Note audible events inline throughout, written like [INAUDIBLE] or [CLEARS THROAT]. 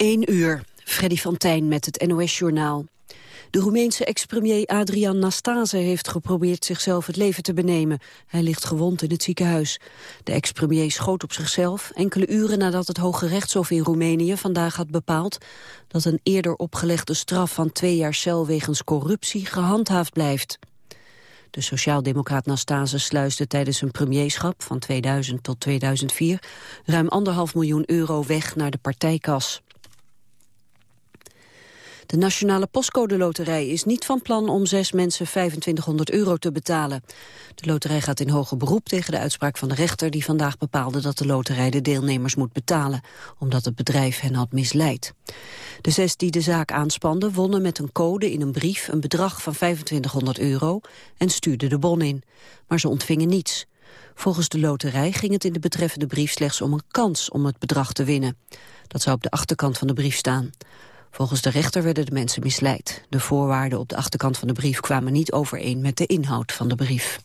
1 uur, Freddy van Tijn met het NOS-journaal. De Roemeense ex-premier Adrian Nastase heeft geprobeerd zichzelf het leven te benemen. Hij ligt gewond in het ziekenhuis. De ex-premier schoot op zichzelf enkele uren nadat het Hoge Rechtshof in Roemenië vandaag had bepaald dat een eerder opgelegde straf van twee jaar cel wegens corruptie gehandhaafd blijft. De sociaaldemocraat Nastase sluisde tijdens zijn premierschap van 2000 tot 2004 ruim anderhalf miljoen euro weg naar de partijkas. De Nationale Postcode Loterij is niet van plan om zes mensen 2500 euro te betalen. De loterij gaat in hoger beroep tegen de uitspraak van de rechter... die vandaag bepaalde dat de loterij de deelnemers moet betalen... omdat het bedrijf hen had misleid. De zes die de zaak aanspanden wonnen met een code in een brief... een bedrag van 2500 euro en stuurden de bon in. Maar ze ontvingen niets. Volgens de loterij ging het in de betreffende brief slechts om een kans om het bedrag te winnen. Dat zou op de achterkant van de brief staan. Volgens de rechter werden de mensen misleid. De voorwaarden op de achterkant van de brief kwamen niet overeen met de inhoud van de brief.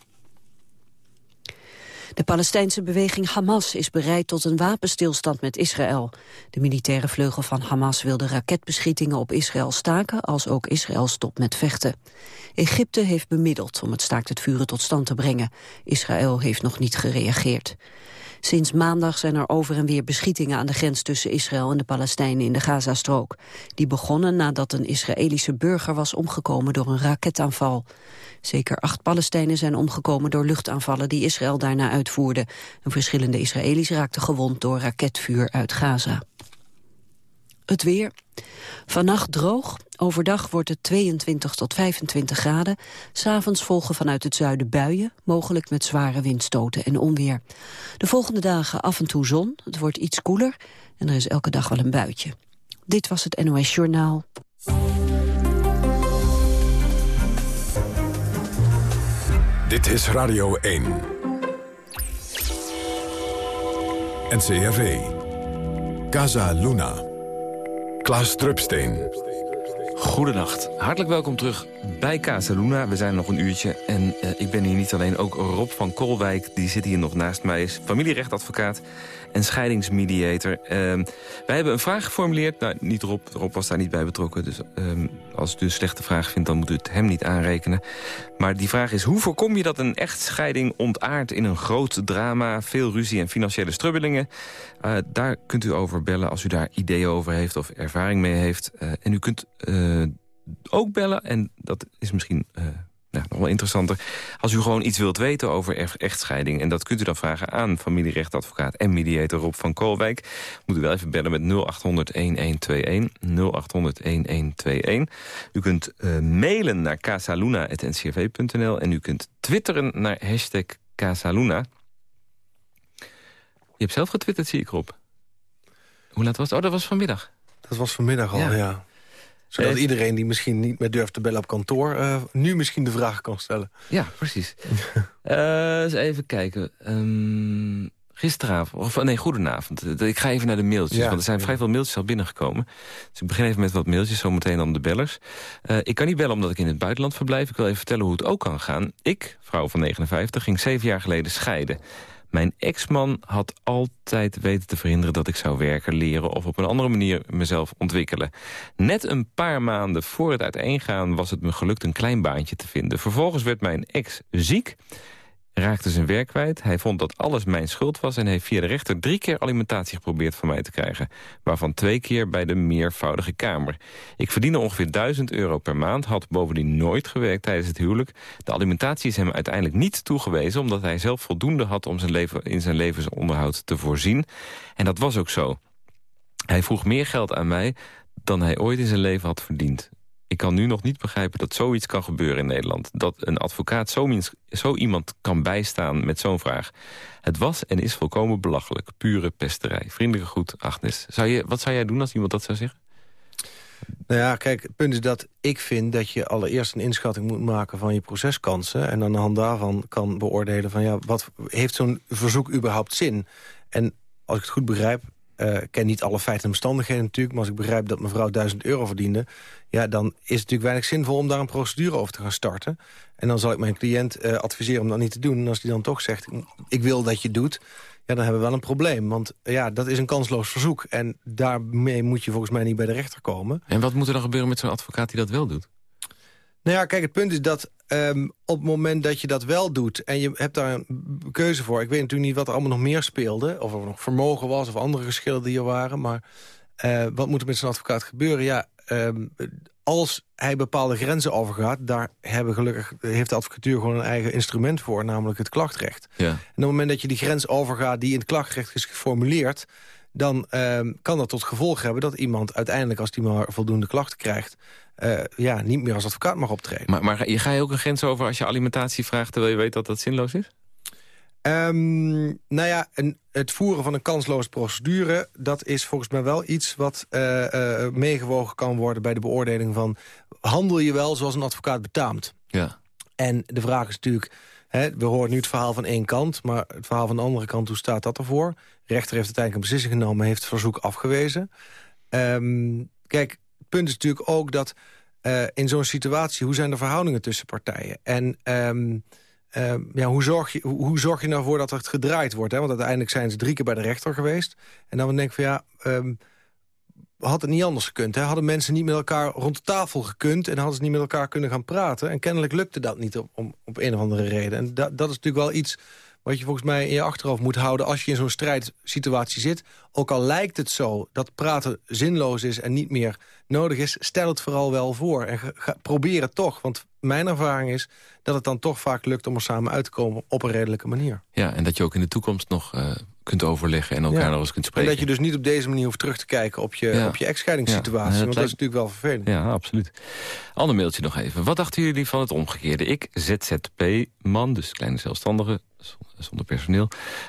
De Palestijnse beweging Hamas is bereid tot een wapenstilstand met Israël. De militaire vleugel van Hamas wil de raketbeschietingen op Israël staken... als ook Israël stopt met vechten. Egypte heeft bemiddeld om het staakt het vuren tot stand te brengen. Israël heeft nog niet gereageerd. Sinds maandag zijn er over en weer beschietingen aan de grens tussen Israël en de Palestijnen in de Gazastrook. Die begonnen nadat een Israëlische burger was omgekomen door een raketaanval. Zeker acht Palestijnen zijn omgekomen door luchtaanvallen die Israël daarna uitvoerde. En verschillende Israëli's raakten gewond door raketvuur uit Gaza. Het weer. Vannacht droog. Overdag wordt het 22 tot 25 graden. S'avonds volgen vanuit het zuiden buien, mogelijk met zware windstoten en onweer. De volgende dagen af en toe zon. Het wordt iets koeler en er is elke dag wel een buitje. Dit was het NOS Journaal. Dit is Radio 1. NCRV. Casa Luna. Klaas Drupsteen. Goedenacht. Hartelijk welkom terug bij Casa Luna. We zijn nog een uurtje en uh, ik ben hier niet alleen. Ook Rob van Kolwijk, die zit hier nog naast mij. is familierechtadvocaat en scheidingsmediator. Uh, wij hebben een vraag geformuleerd. Nou, niet Rob. Rob was daar niet bij betrokken. Dus uh, als u een slechte vraag vindt, dan moet u het hem niet aanrekenen. Maar die vraag is, hoe voorkom je dat een echtscheiding ontaart in een groot drama... veel ruzie en financiële strubbelingen? Uh, daar kunt u over bellen als u daar ideeën over heeft of ervaring mee heeft. Uh, en u kunt uh, ook bellen, en dat is misschien nou, nog wel interessanter. Als u gewoon iets wilt weten over echtscheiding... en dat kunt u dan vragen aan familierechtadvocaat en mediator Rob van Koolwijk... moet u wel even bellen met 0800-1121. 0800-1121. U kunt uh, mailen naar casaluna.ncrv.nl... en u kunt twitteren naar hashtag Casaluna. Je hebt zelf getwitterd, zie ik, Rob. Hoe laat was het? Oh, dat was vanmiddag. Dat was vanmiddag al, ja. ja zodat iedereen die misschien niet meer durft te bellen op kantoor... Uh, nu misschien de vraag kan stellen. Ja, precies. uh, [LAUGHS] eens even kijken. Um, gisteravond, of nee, goedenavond. Ik ga even naar de mailtjes, want er zijn vrij veel mailtjes al binnengekomen. Dus ik begin even met wat mailtjes, zometeen dan de bellers. Ik kan niet bellen omdat ik in het buitenland verblijf. Ik wil even vertellen hoe het ook kan gaan. Ik, vrouw van 59, ging zeven jaar geleden scheiden. Mijn ex-man had altijd weten te verhinderen dat ik zou werken, leren... of op een andere manier mezelf ontwikkelen. Net een paar maanden voor het uiteengaan was het me gelukt een klein baantje te vinden. Vervolgens werd mijn ex ziek raakte zijn werk kwijt. Hij vond dat alles mijn schuld was en heeft via de rechter drie keer alimentatie geprobeerd van mij te krijgen. Waarvan twee keer bij de meervoudige kamer. Ik verdiende ongeveer 1000 euro per maand, had bovendien nooit gewerkt tijdens het huwelijk. De alimentatie is hem uiteindelijk niet toegewezen omdat hij zelf voldoende had om zijn leven, in zijn levensonderhoud te voorzien. En dat was ook zo. Hij vroeg meer geld aan mij dan hij ooit in zijn leven had verdiend. Ik kan nu nog niet begrijpen dat zoiets kan gebeuren in Nederland. Dat een advocaat zo, zo iemand kan bijstaan met zo'n vraag. Het was en is volkomen belachelijk. Pure pesterij. Vriendelijke groet, Agnes. Zou je, wat zou jij doen als iemand dat zou zeggen? Nou ja, kijk, het punt is dat ik vind dat je allereerst een inschatting moet maken van je proceskansen. En aan de hand daarvan kan beoordelen van ja, wat heeft zo'n verzoek überhaupt zin? En als ik het goed begrijp, uh, ik ken niet alle feiten en omstandigheden natuurlijk... maar als ik begrijp dat mevrouw 1000 euro verdiende... ja, dan is het natuurlijk weinig zinvol om daar een procedure over te gaan starten. En dan zal ik mijn cliënt uh, adviseren om dat niet te doen. En als die dan toch zegt, ik wil dat je doet... ja, dan hebben we wel een probleem. Want ja, dat is een kansloos verzoek. En daarmee moet je volgens mij niet bij de rechter komen. En wat moet er dan gebeuren met zo'n advocaat die dat wel doet? Nou ja, kijk, het punt is dat um, op het moment dat je dat wel doet... en je hebt daar een keuze voor... ik weet natuurlijk niet wat er allemaal nog meer speelde... of er nog vermogen was of andere geschillen die er waren... maar uh, wat moet er met zo'n advocaat gebeuren? Ja, um, als hij bepaalde grenzen overgaat... daar hebben gelukkig, heeft de advocatuur gewoon een eigen instrument voor... namelijk het klachtrecht. Ja. En op het moment dat je die grens overgaat die in het klachtrecht is geformuleerd... dan uh, kan dat tot gevolg hebben dat iemand uiteindelijk... als die maar voldoende klachten krijgt... Uh, ja, niet meer als advocaat mag optreden. Maar, maar ga je ook een grens over als je alimentatie vraagt... terwijl je weet dat dat zinloos is? Um, nou ja, een, het voeren van een kansloze procedure... dat is volgens mij wel iets wat uh, uh, meegewogen kan worden... bij de beoordeling van... handel je wel zoals een advocaat betaamt? Ja. En de vraag is natuurlijk... We horen nu het verhaal van één kant... maar het verhaal van de andere kant, hoe staat dat ervoor? De rechter heeft uiteindelijk een beslissing genomen... heeft het verzoek afgewezen. Um, kijk, het punt is natuurlijk ook dat... Uh, in zo'n situatie, hoe zijn de verhoudingen tussen partijen? En... Um, Uh, ja, hoe, zorg je, hoe, zorg je nou voor dat het gedraaid wordt? Hè? Want uiteindelijk zijn ze drie keer bij de rechter geweest. En dan denk ik van ja, had het niet anders gekund. Hè? Hadden mensen niet met elkaar rond de tafel gekund... en hadden ze niet met elkaar kunnen gaan praten. En kennelijk lukte dat niet om, op een of andere reden. En dat, is natuurlijk wel iets wat je volgens mij in je achterhoofd moet houden... als je in zo'n strijdsituatie zit. Ook al lijkt het zo dat praten zinloos is en niet meer nodig is... stel het vooral wel voor en probeer het toch. Want mijn ervaring is dat het dan toch vaak lukt om er samen uit te komen... op een redelijke manier. Ja, en dat je ook in de toekomst nog uh, kunt overleggen en elkaar nog eens kunt spreken. En dat je dus niet op deze manier hoeft terug te kijken op je, op je echtscheidingssituatie. want dat is natuurlijk wel vervelend. Ja, absoluut. Ander mailtje nog even. Wat dachten jullie van het omgekeerde? Ik, ZZP-man, dus kleine zelfstandige, zonder personeel.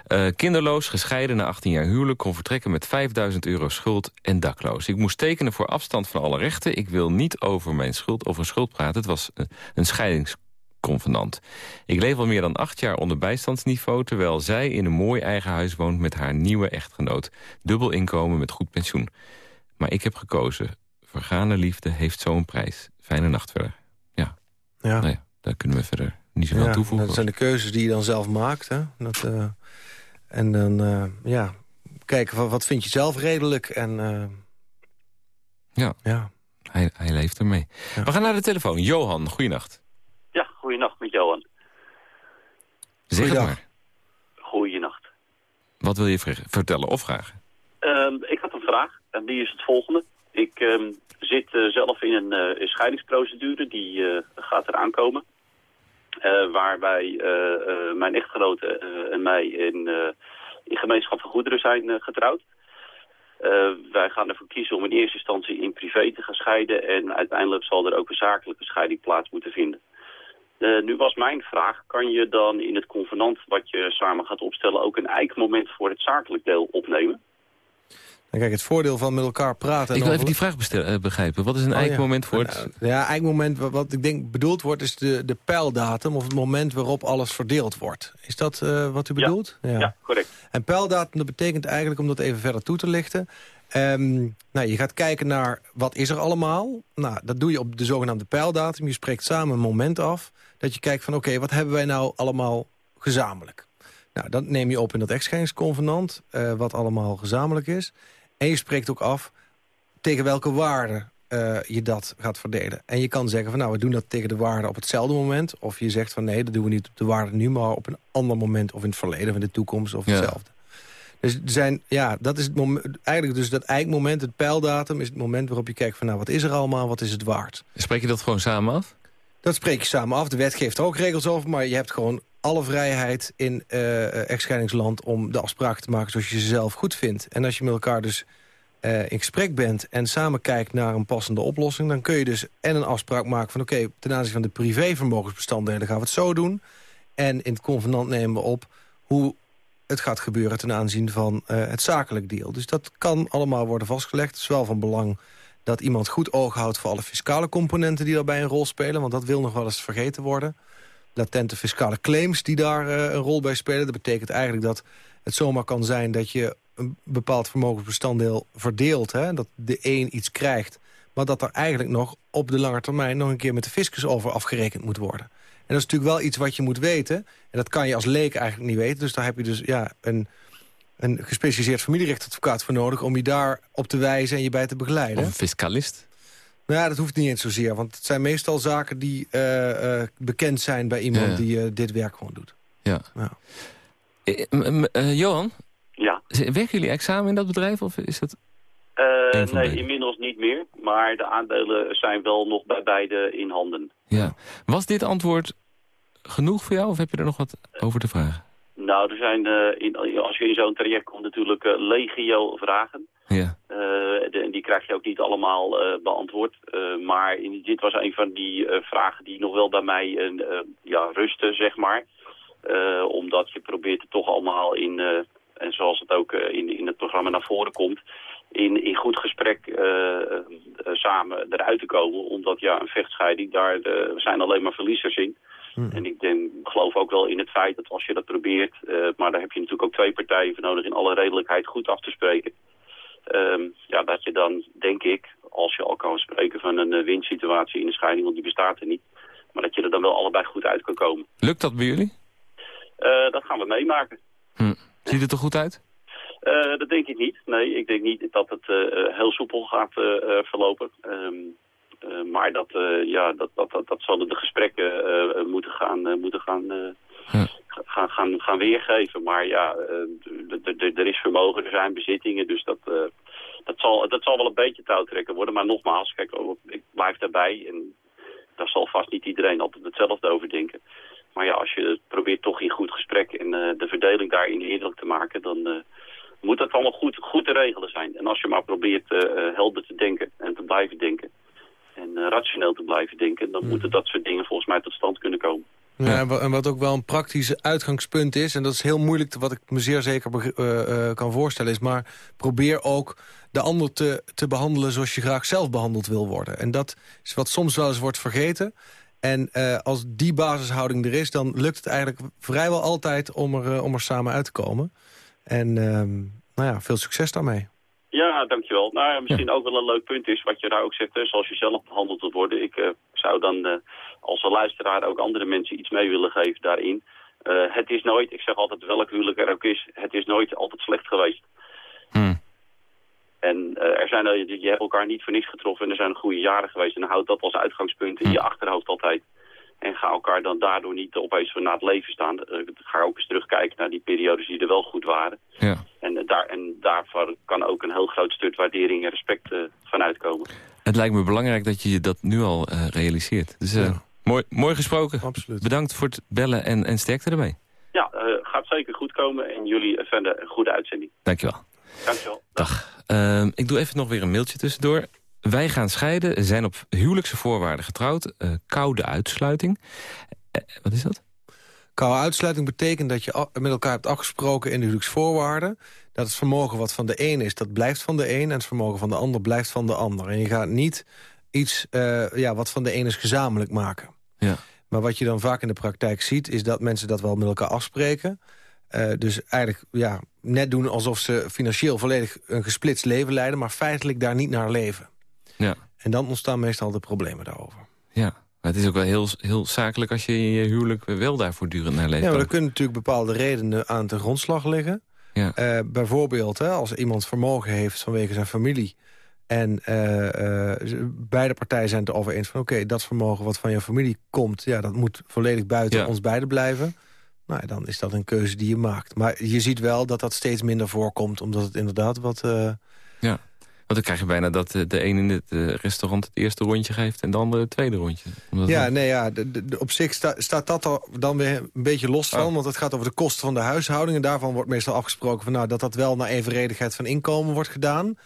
Uh, kinderloos, gescheiden na 18 jaar huwelijk... kon vertrekken met 5000 euro schuld en dakloos. Ik moest tekenen voor afstand van alle rechten. Ik wil niet over mijn schuld, over schuld praten. Het was een scheidingsconvenant. Ik leef al meer dan acht jaar onder bijstandsniveau... terwijl zij in een mooi eigen huis woont met haar nieuwe echtgenoot. Dubbel inkomen met goed pensioen. Maar ik heb gekozen. Vergane liefde heeft zo'n prijs. Fijne nacht verder. Ja. Ja. Nou ja, daar kunnen we verder niet zoveel ja, toevoegen. Dat zijn de keuzes die je dan zelf maakt. Hè? Dat, uh, en dan, uh, ja, kijken wat, wat vind je zelf redelijk. En, uh, ja, ja. Hij, hij leeft ermee. Ja. We gaan naar de telefoon. Johan, goeienacht. Goeienacht met Johan. Zeg het maar. Goeienacht. Wat wil je vertellen of vragen? Um, ik had een vraag en die is het volgende. Ik um, zit uh, zelf in een uh, scheidingsprocedure, die uh, gaat eraan komen. Uh, waarbij uh, mijn echtgenote en mij in, in gemeenschap van goederen zijn getrouwd. wij gaan ervoor kiezen om in eerste instantie in privé te gaan scheiden. En uiteindelijk zal er ook een zakelijke scheiding plaats moeten vinden. Nu was mijn vraag, kan je dan in het convenant wat je samen gaat opstellen... ook een eikmoment voor het zakelijk deel opnemen? kijk, het voordeel van met elkaar praten... Ik wil even die vraag bestellen, begrijpen. Wat is een oh, eikmoment voor het... Ja, eikmoment wat ik denk bedoeld wordt... is de, de pijldatum of het moment waarop alles verdeeld wordt. Is dat uh, wat u bedoelt? Ja. ja. correct. En pijldatum, dat betekent eigenlijk, om dat even verder toe te lichten... Um, nou, je gaat kijken naar wat is er allemaal. Nou, dat doe je op de zogenaamde pijldatum. Je spreekt samen een moment af. Dat je kijkt van oké, okay, wat hebben wij nou allemaal gezamenlijk? Nou, dat neem je op in dat echtscheidingsconvenant. Uh, wat allemaal gezamenlijk is. En je spreekt ook af tegen welke waarde uh, je dat gaat verdelen. En je kan zeggen van nou, we doen dat tegen de waarde op hetzelfde moment. Of je zegt van nee, dat doen we niet op de waarde nu... maar op een ander moment of in het verleden of in de toekomst of hetzelfde. Dus zijn, ja, dat is het moment, eigenlijk dus dat eikmoment, het pijldatum... is het moment waarop je kijkt van nou, wat is er allemaal, wat is het waard. Spreek je dat gewoon samen af? Dat spreek je samen af. De wet geeft er ook regels over, maar je hebt gewoon alle vrijheid in uh, echtscheidingsland... om de afspraken te maken zoals je ze zelf goed vindt. En als je met elkaar dus uh, in gesprek bent... en samen kijkt naar een passende oplossing... dan kun je dus en een afspraak maken van... oké, ten aanzien van de privévermogensbestanddelen gaan we het zo doen... en in het convenant nemen we op hoe het gaat gebeuren... ten aanzien van uh, het zakelijk deel. Dus dat kan allemaal worden vastgelegd. Het is wel van belang dat iemand goed oog houdt... voor alle fiscale componenten die daarbij een rol spelen... want dat wil nog wel eens vergeten worden latente fiscale claims die daar uh, een rol bij spelen. Dat betekent eigenlijk dat het zomaar kan zijn dat je een bepaald vermogensbestanddeel verdeelt. Hè? Dat de een iets krijgt. Maar dat er eigenlijk nog op de lange termijn nog een keer met de fiscus over afgerekend moet worden. En dat is natuurlijk wel iets wat je moet weten. En dat kan je als leek eigenlijk niet weten. Dus daar heb je dus ja, een, een gespecialiseerd familierechtadvocaat voor nodig... om je daar op te wijzen en je bij te begeleiden. Of een fiscalist? Nou ja, dat hoeft niet eens zozeer. Want het zijn meestal zaken die uh, uh, bekend zijn bij iemand die uh, dit werk gewoon doet. Ja. Johan? Ja. Werken jullie examen in dat bedrijf? Of is dat... nee, inmiddels niet meer. Maar de aandelen zijn wel nog bij beide in handen. Ja. Was dit antwoord genoeg voor jou of heb je er nog wat over te vragen? Nou, er zijn, in, als je in zo'n traject komt natuurlijk legio vragen. Ja. En die krijg je ook niet allemaal beantwoord. Maar in, dit was een van die vragen die nog wel bij mij ja, rusten, zeg maar. omdat je probeert het toch allemaal in, en zoals het ook in, in het programma naar voren komt... in, in goed gesprek samen eruit te komen. Omdat ja, een vechtscheiding, daar zijn alleen maar verliezers in. Hmm. En ik denk, geloof ook wel in het feit dat als je dat probeert... maar daar heb je natuurlijk ook twee partijen voor nodig... in alle redelijkheid goed af te spreken... Um, ja, dat je dan, denk ik, als je al kan spreken van een winsituatie in de scheiding, want die bestaat er niet, maar dat je er dan wel allebei goed uit kan komen. Lukt dat bij jullie? Uh, dat gaan we meemaken. Hm. Ziet het er goed uit? Uh, dat denk ik niet. Nee, ik denk niet dat het heel soepel gaat verlopen. Um, maar dat, ja, dat, dat, dat, dat zullen de gesprekken moeten gaan, moeten gaan gaan, gaan, gaan weergeven. Maar ja, eh, er is vermogen, er zijn bezittingen, dus dat, dat, zal, dat zal wel een beetje touwtrekken worden. Maar nogmaals, kijk, oh, ik blijf daarbij en daar zal vast niet iedereen altijd hetzelfde over denken. Maar ja, als je probeert toch in goed gesprek en de verdeling daarin eerlijk te maken, dan moet dat allemaal goed, goed te regelen zijn. En als je maar probeert uh, helder te denken en te blijven denken en rationeel te blijven denken, dan mm. moeten dat soort dingen volgens mij tot stand kunnen komen. Ja, en wat ook wel een praktisch uitgangspunt is... en dat is heel moeilijk, wat ik me zeer zeker uh, uh, kan voorstellen... is maar probeer ook de ander te, te behandelen zoals je graag zelf behandeld wil worden. En dat is wat soms wel eens wordt vergeten. En uh, als die basishouding er is, dan lukt het eigenlijk vrijwel altijd... om er, om er samen uit te komen. En ehm, nou ja, veel succes daarmee. Ja, dankjewel. Nou ja, misschien ook wel een leuk punt is wat je daar ook zegt, zoals je zelf behandeld wilt worden. Ik zou dan als een luisteraar ook andere mensen iets mee willen geven daarin. Uh, het is nooit, ik zeg altijd welk huwelijk er ook is, het is nooit altijd slecht geweest. Hmm. En uh, er zijn, je hebt elkaar niet voor niks getroffen en er zijn goede jaren geweest. En dan houd dat als uitgangspunt in je hmm. achterhoofd altijd. En ga elkaar dan daardoor niet opeens na het leven staan. Uh, ga ook eens terugkijken naar die periodes die er wel goed waren. Ja. En, uh, daar, en daarvoor kan ook een heel groot stuk waardering en respect uh, van uitkomen. Het lijkt me belangrijk dat je dat nu al realiseert. Dus ja. Mooi, mooi gesproken. Absoluut. Bedankt voor het bellen en, en sterkte ermee. Ja, uh, gaat zeker goed komen en jullie vinden een goede uitzending. Dankjewel. Dankjewel. Dag. Uh, ik doe even nog weer een mailtje tussendoor. Wij gaan scheiden, zijn op huwelijkse voorwaarden getrouwd. Uh, koude uitsluiting. Uh, wat is dat? Koude uitsluiting betekent dat je met elkaar hebt afgesproken in de huwelijksvoorwaarden. Dat het vermogen wat van de een is, dat blijft van de een. En het vermogen van de ander blijft van de ander. En je gaat niet iets ja, wat van de een is gezamenlijk maken. Ja. Maar wat je dan vaak in de praktijk ziet... is dat mensen dat wel met elkaar afspreken. Uh, dus eigenlijk ja, net doen alsof ze financieel volledig een gesplitst leven leiden... maar feitelijk daar niet naar leven. Ja. En dan ontstaan meestal de problemen daarover. Ja, maar het is ook wel heel, heel zakelijk als je in je huwelijk wel daar voortdurend naar leeft. Ja, maar er kunnen natuurlijk bepaalde redenen aan ten grondslag liggen. Ja. Uh, bijvoorbeeld hè, als iemand vermogen heeft vanwege zijn familie... En uh, uh, beide partijen zijn het erover eens van... oké, dat vermogen wat van je familie komt... ja, dat moet volledig buiten ons beiden blijven. Nou, dan is dat een keuze die je maakt. Maar je ziet wel dat dat steeds minder voorkomt... omdat het inderdaad wat... Ja, want dan krijg je bijna dat de een in het restaurant het eerste rondje geeft... en de andere het tweede rondje. Omdat ja, nee, ja de, de, op zich sta, staat dat er dan weer een beetje los van... Oh. want het gaat over de kosten van de huishouding... en daarvan wordt meestal afgesproken van, nou, dat dat wel naar evenredigheid van inkomen wordt gedaan...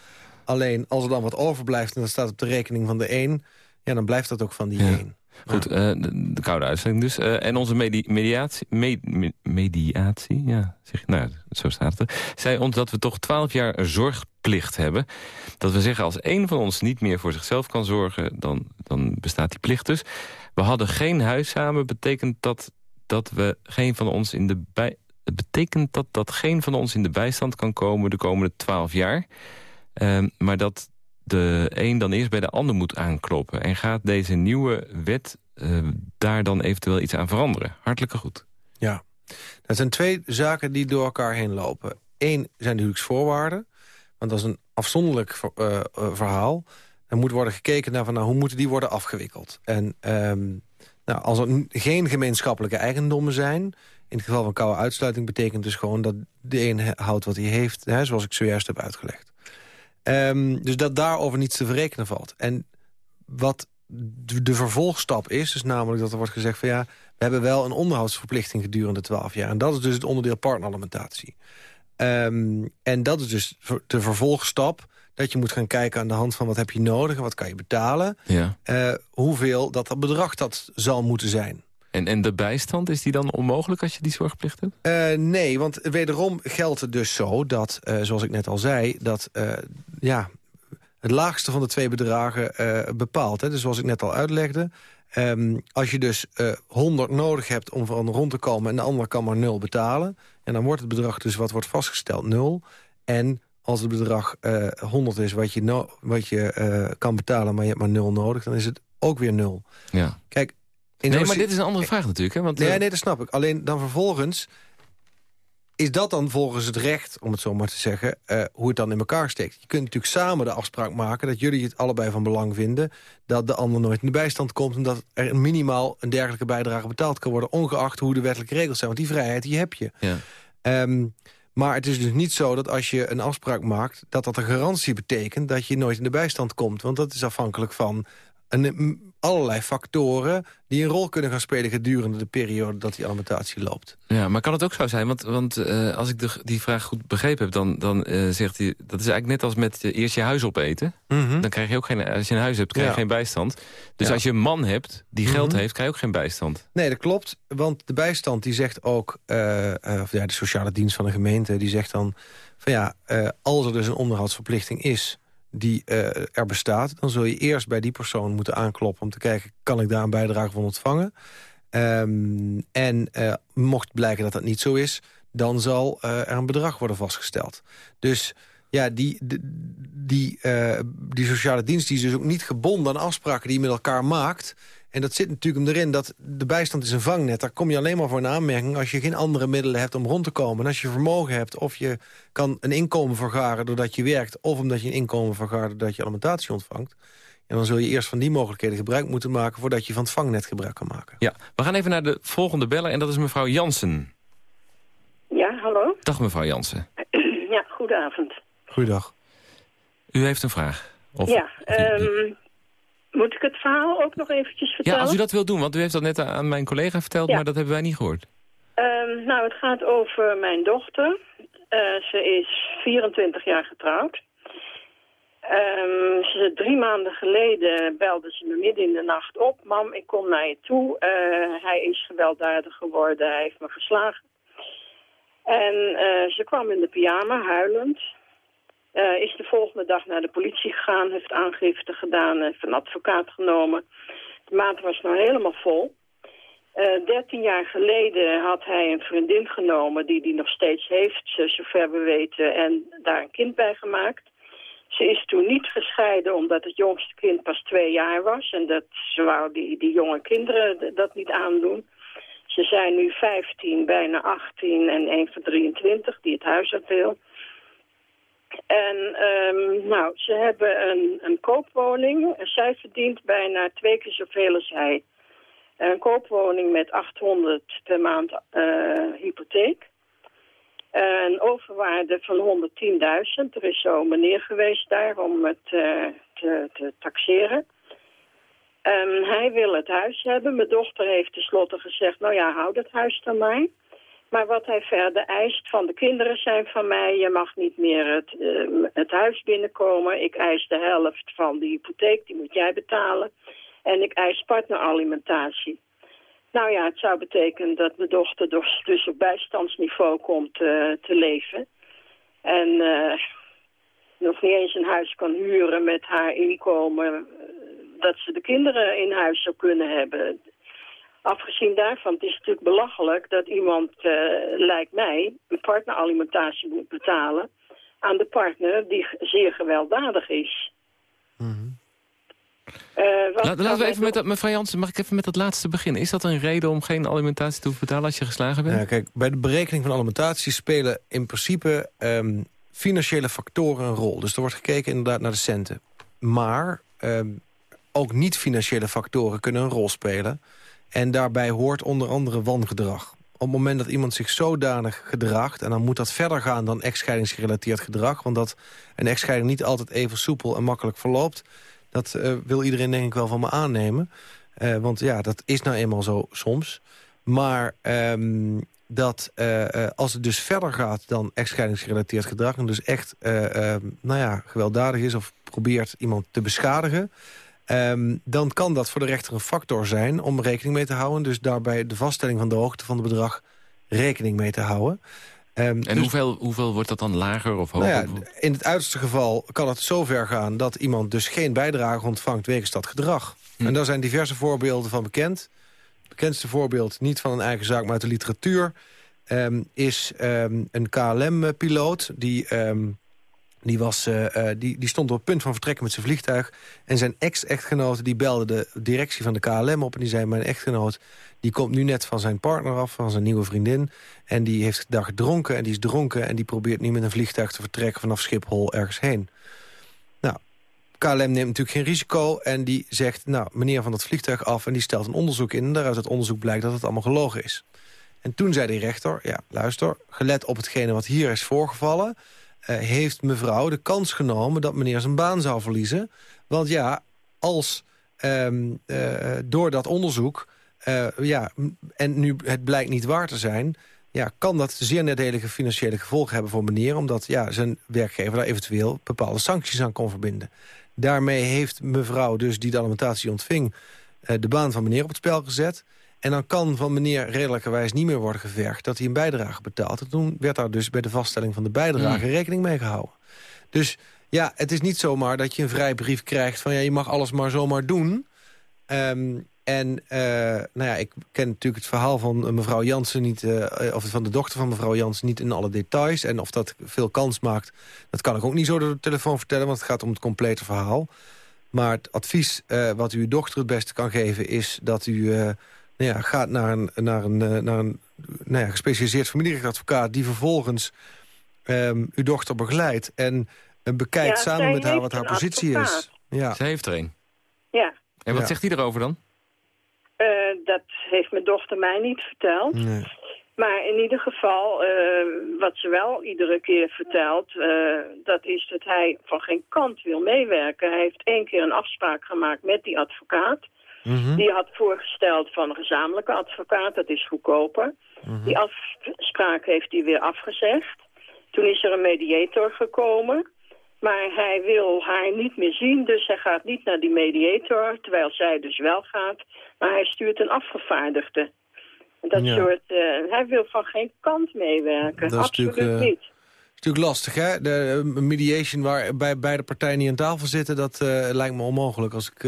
Alleen als er dan wat overblijft en dat staat op de rekening van de een... Ja, dan blijft dat ook van die ja. een. Goed, uh, de, de, koude uitzending dus. Uh, en onze medi mediatie, med mediatie, ja, zeg, nou, zo staat het er. Zei ons dat we toch twaalf jaar zorgplicht hebben. Dat we zeggen, als één van ons niet meer voor zichzelf kan zorgen... dan, dan bestaat die plicht dus. We hadden geen huis samen, betekent dat dat we geen van ons in de bij... betekent dat dat geen van ons in de bijstand kan komen de komende twaalf jaar... Ehm, maar dat de een dan eerst bij de ander moet aankloppen. En gaat deze nieuwe wet uh, daar dan eventueel iets aan veranderen? Hartelijke goed. Ja, dat zijn twee zaken die door elkaar heen lopen. één zijn de huwelijksvoorwaarden. Want dat is een afzonderlijk verhaal. Er moet worden gekeken naar van, nou, hoe moeten die worden afgewikkeld. En ehm, nou, als er geen gemeenschappelijke eigendommen zijn... in het geval van koude uitsluiting betekent dus gewoon... dat de een houdt wat hij heeft, hè, zoals ik zojuist heb uitgelegd. Ehm, dus dat daarover niets te verrekenen valt. En wat de vervolgstap is, is namelijk dat er wordt gezegd van ja, we hebben wel een onderhoudsverplichting gedurende 12 jaar. En dat is dus het onderdeel partneralimentatie. Um, en dat is dus de vervolgstap dat je moet gaan kijken aan de hand van wat heb je nodig en wat kan je betalen. Ja. Uh, hoeveel dat, dat bedrag dat zal moeten zijn. En, en de bijstand, is die dan onmogelijk als je die zorgplicht hebt? Uh, nee, want wederom geldt het dus zo dat, uh, zoals ik net al zei... dat ja, het laagste van de twee bedragen bepaalt. Hè. Dus zoals ik net al uitlegde... Um, als je dus 100 nodig hebt om van rond te komen... en de ander kan maar 0 betalen... en dan wordt het bedrag dus wat wordt vastgesteld 0... en als het bedrag uh, eh, 100 is wat je, no wat je kan betalen... maar je hebt maar 0 nodig, dan is het ook weer 0. Ja. Kijk, nee, maar dit is een andere vraag natuurlijk. Hè? Want, nee, uh... nee, dat snap ik. Alleen dan vervolgens... Is dat dan volgens het recht, om het zo maar te zeggen... hoe het dan in elkaar steekt? Je kunt natuurlijk samen de afspraak maken... dat jullie het allebei van belang vinden... dat de ander nooit in de bijstand komt... en dat er minimaal een dergelijke bijdrage betaald kan worden... ongeacht hoe de wettelijke regels zijn. Want die vrijheid die heb je. Ja. Um, maar het is dus niet zo dat als je een afspraak maakt... dat dat een garantie betekent dat je nooit in de bijstand komt. Want dat is afhankelijk van een, allerlei factoren die een rol kunnen gaan spelen... gedurende de periode dat die alimentatie loopt. Ja, maar kan het ook zo zijn? Want, want uh, als ik de, die vraag goed begrepen heb, dan, dan uh, zegt hij... dat is eigenlijk net als met uh, eerst je huis opeten. Mm -hmm. Dan krijg je ook geen... Als je een huis hebt, krijg je ja. geen bijstand. Dus ja. als je een man hebt die geld mm -hmm. heeft, krijg je ook geen bijstand. Nee, dat klopt. Want de bijstand die zegt ook... of ja, de sociale dienst van de gemeente, die zegt dan... van ja, als er dus een onderhoudsverplichting is die uh, er bestaat... dan zul je eerst bij die persoon moeten aankloppen... om te kijken, kan ik daar een bijdrage van ontvangen? Um, en uh, mocht blijken dat dat niet zo is... dan zal uh, er een bedrag worden vastgesteld. Dus ja, die, die, die, die sociale dienst die is dus ook niet gebonden aan afspraken... die je met elkaar maakt... En dat zit natuurlijk erin dat de bijstand is een vangnet. Daar kom je alleen maar voor een aanmerking als je geen andere middelen hebt om rond te komen. En als je vermogen hebt of je kan een inkomen vergaren doordat je werkt... of omdat je een inkomen vergaart doordat je alimentatie ontvangt... En dan zul je eerst van die mogelijkheden gebruik moeten maken... voordat je van het vangnet gebruik kan maken. Ja, we gaan even naar de volgende beller en dat is mevrouw Jansen. Ja, hallo. Dag mevrouw Jansen. [CLEARS THROAT] Ja, goedenavond. Goedendag. U heeft een vraag? Of, ja, um, moet ik het verhaal ook nog eventjes vertellen? Ja, als u dat wilt doen, want u heeft dat net aan mijn collega verteld, maar dat hebben wij niet gehoord. Um, nou, het gaat over mijn dochter. Uh, ze is 24 jaar getrouwd. Um, ze, drie maanden geleden belde ze me midden in de nacht op. Mam, ik kom naar je toe. Uh, hij is gewelddadig geworden. Hij heeft me geslagen. En uh, ze kwam in de pyjama, huilend. Uh, is de volgende dag naar de politie gegaan, heeft aangifte gedaan, heeft een advocaat genomen. De maand was nou helemaal vol. Uh, dertien jaar geleden had hij een vriendin genomen die die nog steeds heeft, zover we weten, en daar een kind bij gemaakt. Ze is toen niet gescheiden omdat het jongste kind pas twee jaar was en dat ze wou die, die jonge kinderen dat niet aandoen. Ze zijn nu 15, bijna 18 en een van 23 die het huis uit wil. En um, nou, ze hebben een, een koopwoning. Zij verdient bijna twee keer zoveel als hij. Een koopwoning met 800 per maand uh, hypotheek. Een overwaarde van 110.000. Er is zo meneer geweest daar om het uh, te, taxeren. Um, hij wil het huis hebben. Mijn dochter heeft tenslotte gezegd, nou ja, hou dat huis dan maar. Maar wat hij verder eist van de kinderen zijn van mij... je mag niet meer het, uh, het huis binnenkomen. Ik eis de helft van de hypotheek, die moet jij betalen. En ik eis partneralimentatie. Nou ja, het zou betekenen dat mijn dochter dus, [LAUGHS] dus op bijstandsniveau komt uh, te leven. En uh, nog niet eens een huis kan huren met haar inkomen... dat ze de kinderen in huis zou kunnen hebben. Afgezien daarvan, het is natuurlijk belachelijk dat iemand, uh, lijkt mij, een partneralimentatie moet betalen aan de partner die zeer gewelddadig is. Mm laten we even met dat, mevrouw Jansen, mag ik even met dat laatste beginnen? Is dat een reden om geen alimentatie te hoeven betalen als je geslagen bent? Ja, kijk, bij de berekening van alimentatie spelen in principe ehm, financiële factoren een rol. Dus er wordt gekeken inderdaad naar de centen. Maar ehm, ook niet-financiële factoren kunnen een rol spelen. En daarbij hoort onder andere wangedrag. Op het moment dat iemand zich zodanig gedraagt... en dan moet dat verder gaan dan echtscheidingsgerelateerd gedrag... want dat een echtscheiding niet altijd even soepel en makkelijk verloopt... dat uh, wil iedereen denk ik wel van me aannemen. Uh, want ja, dat is nou eenmaal zo soms. Maar um, dat uh, als het dus verder gaat dan echtscheidingsgerelateerd gedrag... en dus echt nou ja, gewelddadig is of probeert iemand te beschadigen... Um, dan kan dat voor de rechter een factor zijn om rekening mee te houden. Dus daarbij de vaststelling van de hoogte van het bedrag rekening mee te houden. Um, en dus, hoeveel, hoeveel wordt dat dan lager of hoger? Nou ja, in het uiterste geval kan het zover gaan... dat iemand dus geen bijdrage ontvangt wegens dat gedrag. Hm. En daar zijn diverse voorbeelden van bekend. Het bekendste voorbeeld, niet van een eigen zaak, maar uit de literatuur... Um, is een KLM-piloot die die, was, uh, die, die stond op het punt van vertrekken met zijn vliegtuig. En zijn ex-echtgenoot die belde de directie van de KLM op... en die zei, mijn echtgenoot die komt nu net van zijn partner af... van zijn nieuwe vriendin. En die heeft daar gedronken en die is dronken... en die probeert nu met een vliegtuig te vertrekken vanaf Schiphol ergens heen. Nou, KLM neemt natuurlijk geen risico en die zegt... nou, meneer van dat vliegtuig af en die stelt een onderzoek in... en daaruit het onderzoek blijkt dat het allemaal gelogen is. En toen zei de rechter, ja, luister, gelet op hetgene wat hier is voorgevallen... Eh, heeft mevrouw de kans genomen dat meneer zijn baan zou verliezen. Want ja, als um, uh, door dat onderzoek... Uh, ja, en nu het blijkt niet waar te zijn... Ja, kan dat zeer nadelige financiële gevolgen hebben voor meneer... omdat ja, zijn werkgever daar eventueel bepaalde sancties aan kon verbinden. Daarmee heeft mevrouw dus die de alimentatie ontving... de baan van meneer op het spel gezet... En dan kan van meneer redelijkerwijs niet meer worden gevergd... dat hij een bijdrage betaalt. En toen werd daar dus bij de vaststelling van de bijdrage hmm. rekening mee gehouden. Dus ja, het is niet zomaar dat je een vrijbrief krijgt... van ja, je mag alles maar zomaar doen. Um, en uh, nou ja, ik ken natuurlijk het verhaal van mevrouw Jansen niet... Uh, of van de dochter van mevrouw Jansen niet in alle details. En of dat veel kans maakt, dat kan ik ook niet zo door de telefoon vertellen... want het gaat om het complete verhaal. Maar het advies uh, wat u uw dochter het beste kan geven... is dat u nou ja, gaat naar een, naar een, eh, naar een nou ja, gespecialiseerd familierechtadvocaat... die vervolgens um, uw dochter begeleidt en bekijkt samen met haar wat haar positie is. Ja. Zij heeft er een? Ja. En wat zegt hij erover dan? Uh, dat heeft mijn dochter mij niet verteld. Nee. Maar in ieder geval, uh, wat ze wel iedere keer vertelt... Uh, dat is dat hij van geen kant wil meewerken. Hij heeft één keer een afspraak gemaakt met die advocaat... Mhm. Die had voorgesteld van een gezamenlijke advocaat, dat is goedkoper. Mhm. Die afspraak heeft hij weer afgezegd. Toen is er een mediator gekomen. Maar hij wil haar niet meer zien, dus hij gaat niet naar die mediator, terwijl zij dus wel gaat. Maar hij stuurt een afgevaardigde. Dat soort, uh, hij wil van geen kant meewerken, dat absoluut uh, niet. is natuurlijk lastig, hè? De uh, mediation waar bij beide partijen niet aan tafel zitten... dat lijkt me onmogelijk als ik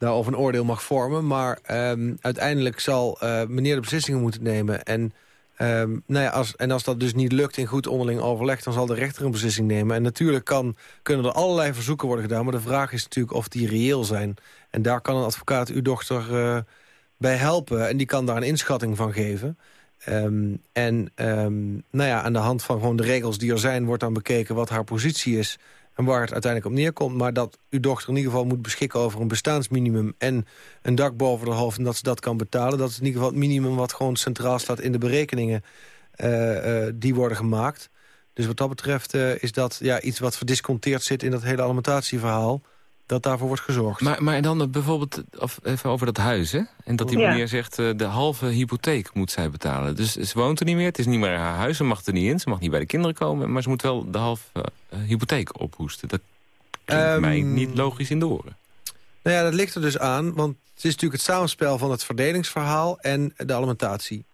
daarover een oordeel mag vormen. Maar um, uiteindelijk zal uh, meneer de beslissingen moeten nemen. En, um, nou ja, als, en als dat dus niet lukt in goed onderling overleg... dan zal de rechter een beslissing nemen. En natuurlijk kan, kunnen er allerlei verzoeken worden gedaan... maar de vraag is natuurlijk of die reëel zijn. En daar kan een advocaat uw dochter uh, bij helpen. En die kan daar een inschatting van geven. Um, en nou ja, aan de hand van gewoon de regels die er zijn... wordt dan bekeken wat haar positie is en waar het uiteindelijk op neerkomt. Maar dat uw dochter in ieder geval moet beschikken over een bestaansminimum... en een dak boven de hoofd en dat ze dat kan betalen. Dat is in ieder geval het minimum wat gewoon centraal staat in de berekeningen... Uh, uh, die worden gemaakt. Dus wat dat betreft uh, is dat ja, iets wat verdisconteerd zit in dat hele alimentatieverhaal dat daarvoor wordt gezorgd. Maar, maar dan bijvoorbeeld even over dat huis, hè? En dat die meneer zegt, uh, de halve hypotheek moet zij betalen. Dus ze woont er niet meer, het is niet meer haar huis, ze mag er niet in. Ze mag niet bij de kinderen komen, maar ze moet wel de halve uh, hypotheek ophoesten. Dat klinkt um, mij niet logisch in de oren. Nou ja, dat ligt er dus aan, want het is natuurlijk het samenspel van het verdelingsverhaal en de alimentatie.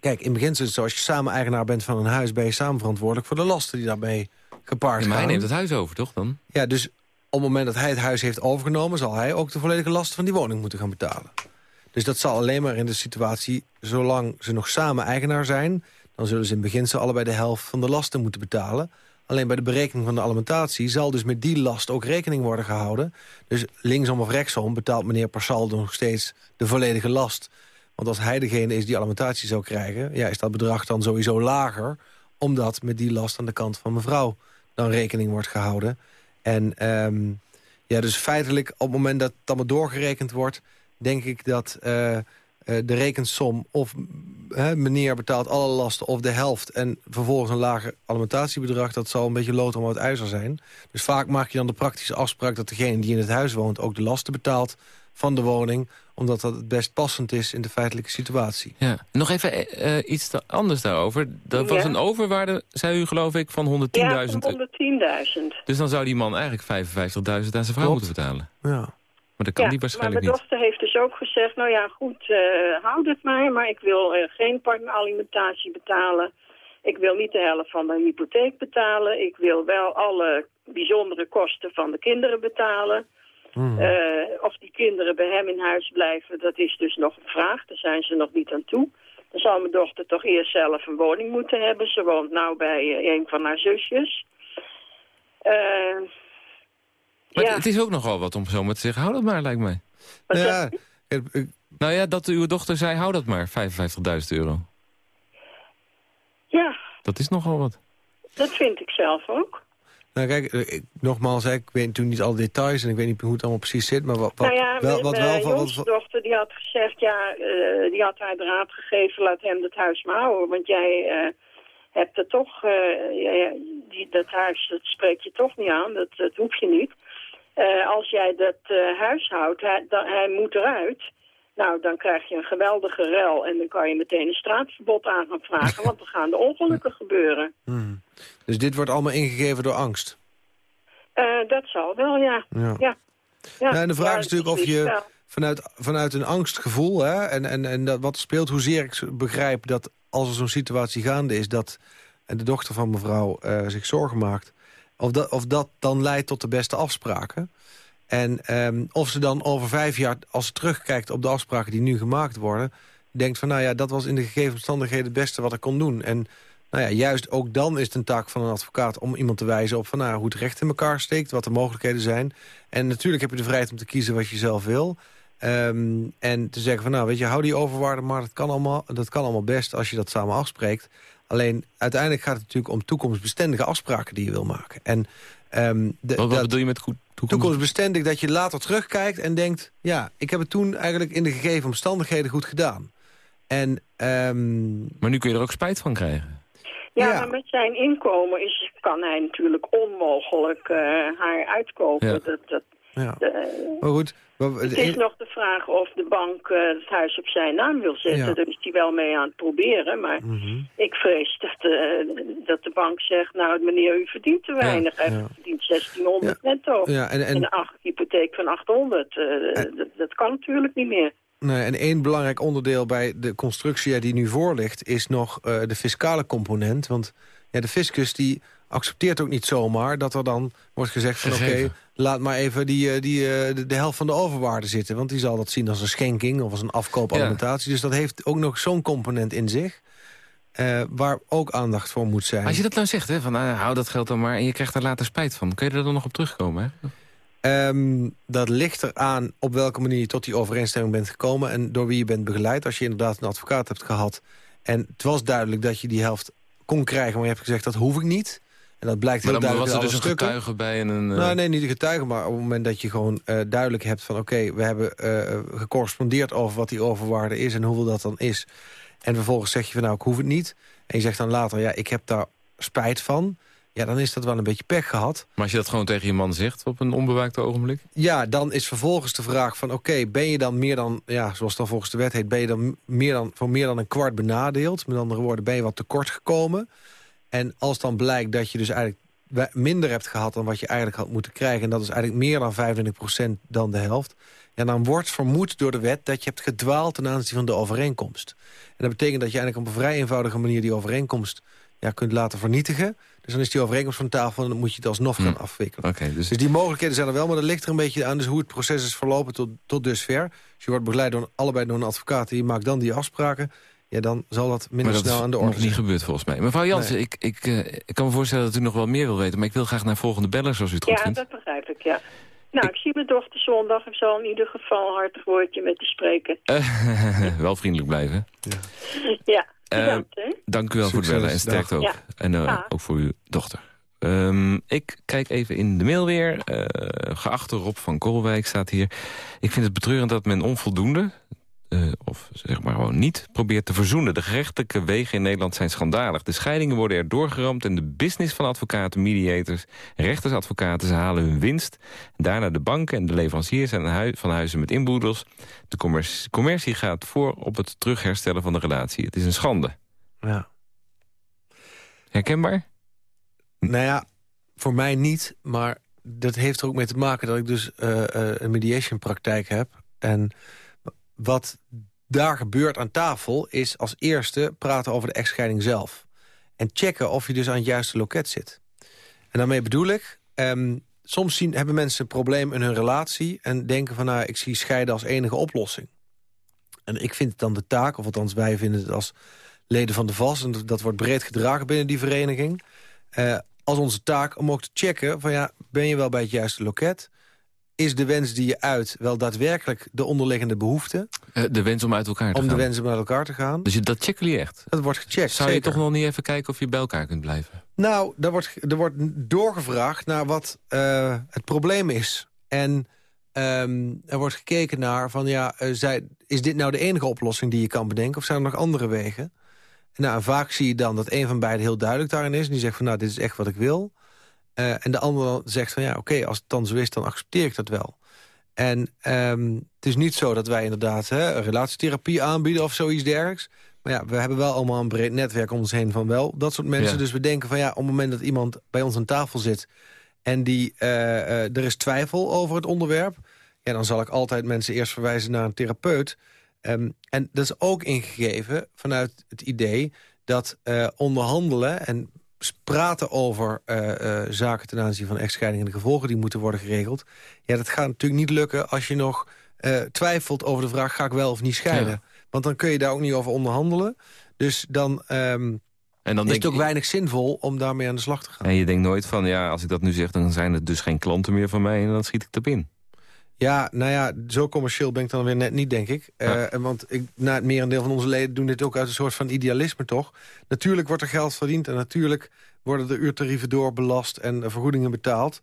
Kijk, in beginsel is het zo, als je samen eigenaar bent van een huis... ben je samen verantwoordelijk voor de lasten die daarbij gepaard gaan. Maar hij neemt het huis over, toch dan? Ja, dus op het moment dat hij het huis heeft overgenomen... zal hij ook de volledige lasten van die woning moeten gaan betalen. Dus dat zal alleen maar in de situatie... zolang ze nog samen eigenaar zijn... dan zullen ze in beginsel allebei de helft van de lasten moeten betalen. Alleen bij de berekening van de alimentatie... zal dus met die last ook rekening worden gehouden. Dus linksom of rechtsom betaalt meneer Parsaldo nog steeds de volledige last. Want als hij degene is die alimentatie zou krijgen... Ja, is dat bedrag dan sowieso lager... omdat met die last aan de kant van mevrouw dan rekening wordt gehouden. En um, ja, dus feitelijk op het moment dat het allemaal doorgerekend wordt... denk ik dat... Uh, eh, de rekensom of meneer betaalt alle lasten of de helft... en vervolgens een lager alimentatiebedrag... dat zal een beetje lood om het ijzer zijn. Dus vaak maak je dan de praktische afspraak... dat degene die in het huis woont ook de lasten betaalt van de woning omdat dat het best passend is in de feitelijke situatie. Ja. Nog even uh, iets anders daarover. Dat was een overwaarde, zei u geloof ik, van 110.000. Ja, 110.000. Dus dan zou die man eigenlijk 55.000 aan zijn vrouw moeten betalen. Ja. Maar dat kan die waarschijnlijk maar mijn dochter heeft dus ook gezegd, nou ja, goed, uh, houd het maar, maar ik wil uh, geen partneralimentatie betalen. Ik wil niet de helft van mijn hypotheek betalen. Ik wil wel alle bijzondere kosten van de kinderen betalen. Mm. Uh, of die kinderen bij hem in huis blijven, dat is dus nog een vraag. Daar zijn ze nog niet aan toe. Dan zal mijn dochter toch eerst zelf een woning moeten hebben. Ze woont nou bij een van haar zusjes. Uh, maar ja. het is ook nogal wat om zo maar te zeggen, hou dat maar, lijkt mij. Ja, nou ja, dat uw dochter zei, hou dat maar, 55.000 euro. Ja. Dat is nogal wat. Dat vind ik zelf ook. Nou kijk, ik, nogmaals, ik weet natuurlijk niet alle details en ik weet niet hoe het allemaal precies zit, maar wat, nou ja, wel, wat wel... Mijn dochter die had gezegd, ja, uh, die had haar de raad gegeven, laat hem het huis maar houden, want jij uh, hebt er toch, uh, ja, die, dat huis, dat spreekt je toch niet aan, dat, dat hoef je niet. Als jij dat huis houdt, hij, dan, hij moet eruit. Nou, dan krijg je een geweldige rel en dan kan je meteen een straatverbod aan gaan vragen, want dan gaan de ongelukken gebeuren. [LAUGHS] Hmm. Dus dit wordt allemaal ingegeven door angst? Uh, dat zal wel, ja. ja. ja. ja. Nou, en de vraag is natuurlijk of je vanuit, vanuit een angstgevoel, hè, en, en, en dat, wat er speelt, hoezeer ik begrijp dat als er zo'n situatie gaande is, dat de dochter van mevrouw zich zorgen maakt of dat, of dat dan leidt tot de beste afspraken. En um, of ze dan over vijf jaar, als ze terugkijkt op de afspraken die nu gemaakt worden... denkt van, nou ja, dat was in de gegeven omstandigheden het beste wat ik kon doen. En nou ja, juist ook dan is het een taak van een advocaat om iemand te wijzen op van, nou, hoe het recht in elkaar steekt, wat de mogelijkheden zijn. En natuurlijk heb je de vrijheid om te kiezen wat je zelf wil. Um, en te zeggen van, nou, weet je, hou die overwaarde, maar dat kan, allemaal, dat kan allemaal best als je dat samen afspreekt. Alleen uiteindelijk gaat het natuurlijk om toekomstbestendige afspraken die je wil maken. En, um, de, wat, wat bedoel je met goed toekomst? toekomstbestendig? Dat je later terugkijkt en denkt... ja, ik heb het toen eigenlijk in de gegeven omstandigheden goed gedaan. En, um, maar nu kun je er ook spijt van krijgen. Ja, maar met zijn inkomen is, kan hij natuurlijk onmogelijk uh, haar uitkopen. Ja. Dat, dat, ja. maar goed, het is nog de vraag of de bank uh, het huis op zijn naam wil zetten. Ja. Daar is hij wel mee aan het proberen. Maar mhm. ik vrees dat, uh, dat de bank zegt... nou, meneer, u verdient te weinig. Hij verdient 1600 netto. En, en, en, een hypotheek van 800. Uh, eh, dat kan natuurlijk niet meer. Nee, en één belangrijk onderdeel bij de constructie die nu voor ligt... is nog de fiscale component. Want ja, de fiscus die accepteert ook niet zomaar dat er dan wordt gezegd van oké, laat maar even die, eh, die, eh, de, de, helft van de overwaarde zitten. Want die zal dat zien als een schenking of als een afkoopalimentatie. Dus dat heeft ook nog zo'n component in zich. Uh, waar ook aandacht voor moet zijn. Als je dat nou zegt, hè, van uh, hou dat geld dan maar... en je krijgt er later spijt van, kun je er dan nog op terugkomen? Hè? Um, dat ligt eraan op welke manier je tot die overeenstemming bent gekomen... en door wie je bent begeleid. Als je inderdaad een advocaat hebt gehad... en het was duidelijk dat je die helft kon krijgen... maar je hebt gezegd, dat hoef ik niet... En dat blijkt heel duidelijk was er dus een getuige bij en een... Nou, nee, niet een getuige, maar op het moment dat je gewoon uh, duidelijk hebt van... oké, we hebben uh, gecorrespondeerd over wat die overwaarde is en hoeveel dat dan is. En vervolgens zeg je van nou, ik hoef het niet. En je zegt dan later, ja, ik heb daar spijt van. Ja, dan is dat wel een beetje pech gehad. Maar als je dat gewoon tegen je man zegt op een onbewaakte ogenblik? Ja, dan is vervolgens de vraag van... oké, ben je dan meer dan, ja, zoals dan volgens de wet heet... ben je dan meer dan, voor meer dan een kwart benadeeld? Met andere woorden, ben je wat tekort gekomen? En als dan blijkt dat je dus eigenlijk minder hebt gehad... dan wat je eigenlijk had moeten krijgen... en dat is eigenlijk meer dan 25% dan de helft... Ja, dan wordt vermoed door de wet dat je hebt gedwaald ten aanzien van de overeenkomst. En dat betekent dat je eigenlijk op een vrij eenvoudige manier... die overeenkomst ja, kunt laten vernietigen. Dus dan is die overeenkomst van tafel en dan moet je het alsnog hm. gaan afwikkelen. Okay, dus... dus... die mogelijkheden zijn er wel, maar dat ligt er een beetje aan... dus hoe het proces is verlopen tot, tot dusver. Dus je wordt begeleid door allebei door een advocaat... en je maakt dan die afspraken ja, dan zal dat minder snel aan de orde zijn. Dat is niet gebeurd volgens mij. Mevrouw Jansen, ik, ik, uh, ik kan me voorstellen dat u nog wel meer wil weten... maar ik wil graag naar volgende bellers als u het goed vindt. Ja, dat begrijp ik, ja. Nou, ik... zie mijn dochter zondag. Ik zal in ieder geval een hartig woordje met u spreken. Uh, [LAUGHS] wel vriendelijk blijven. Ja, ja bedankt, uh, Dank u wel voor het bellen en sterkte ook. Ja. En uh, ook voor uw dochter. Um, ik kijk even in de mail weer. Uh, geachte Rob van Kolwijk staat hier. Ik vind het betreurend dat men onvoldoende, uh, of zeg maar gewoon niet, probeert te verzoenen. De gerechtelijke wegen in Nederland zijn schandalig. De scheidingen worden er doorgeramd en de business van advocaten, mediators, rechtersadvocaten, ze halen hun winst. Daarna de banken en de leveranciers van huizen met inboedels. De commercie, commercie gaat voor op het terugherstellen van de relatie. Het is een schande. Ja. Herkenbaar? Nou ja, voor mij niet, maar dat heeft er ook mee te maken... dat ik dus uh, uh, een mediation praktijk heb. En wat daar gebeurt aan tafel is als eerste praten over de echtscheiding zelf. En checken of je dus aan het juiste loket zit. En daarmee bedoel ik... Um, soms zien, hebben mensen een probleem in hun relatie... en denken van, nou, ik zie scheiden als enige oplossing. En ik vind het dan de taak, of althans wij vinden het als leden van de VAS... en dat wordt breed gedragen binnen die vereniging... Uh, als onze taak om ook te checken... van ja, ben je wel bij het juiste loket? Is de wens die je uit wel daadwerkelijk de onderliggende behoefte? Uh, de wens om uit elkaar te om gaan? Om de wens om uit elkaar te gaan. Dus je, dat checken jullie echt? Dat wordt gecheckt, Zou je toch nog niet even kijken of je bij elkaar kunt blijven? Nou, er wordt, er wordt doorgevraagd naar wat uh, het probleem is. En um, er wordt gekeken naar van ja, uh, zij, is dit nou de enige oplossing die je kan bedenken? Of zijn er nog andere wegen? Nou, vaak zie je dan dat een van beiden heel duidelijk daarin is. En die zegt van, nou, dit is echt wat ik wil. Uh, en de andere zegt van, ja, oké, okay, als het dan zo is, dan accepteer ik dat wel. En um, het is niet zo dat wij inderdaad hè, relatietherapie aanbieden of zoiets dergelijks. Maar ja, we hebben wel allemaal een breed netwerk om ons heen van wel dat soort mensen. Ja. Dus we denken van, ja, op het moment dat iemand bij ons aan tafel zit... en die, uh, uh, er is twijfel over het onderwerp... ja, dan zal ik altijd mensen eerst verwijzen naar een therapeut... Um, en dat is ook ingegeven vanuit het idee dat uh, onderhandelen en praten over uh, uh, zaken ten aanzien van echtscheiding en de gevolgen die moeten worden geregeld. Ja, dat gaat natuurlijk niet lukken als je nog twijfelt over de vraag ga ik wel of niet scheiden. Ja. Want dan kun je daar ook niet over onderhandelen. Dus dan, um, en dan is het ook weinig zinvol om daarmee aan de slag te gaan. En je denkt nooit van ja, als ik dat nu zeg dan zijn het dus geen klanten meer van mij en dan schiet ik erop in. Ja, nou ja, zo commercieel ben ik dan weer net niet, denk ik. Ja. Uh, want ik, na het merendeel van onze leden doen dit ook uit een soort van idealisme, toch? Natuurlijk wordt er geld verdiend en natuurlijk worden de uurtarieven doorbelast en vergoedingen betaald.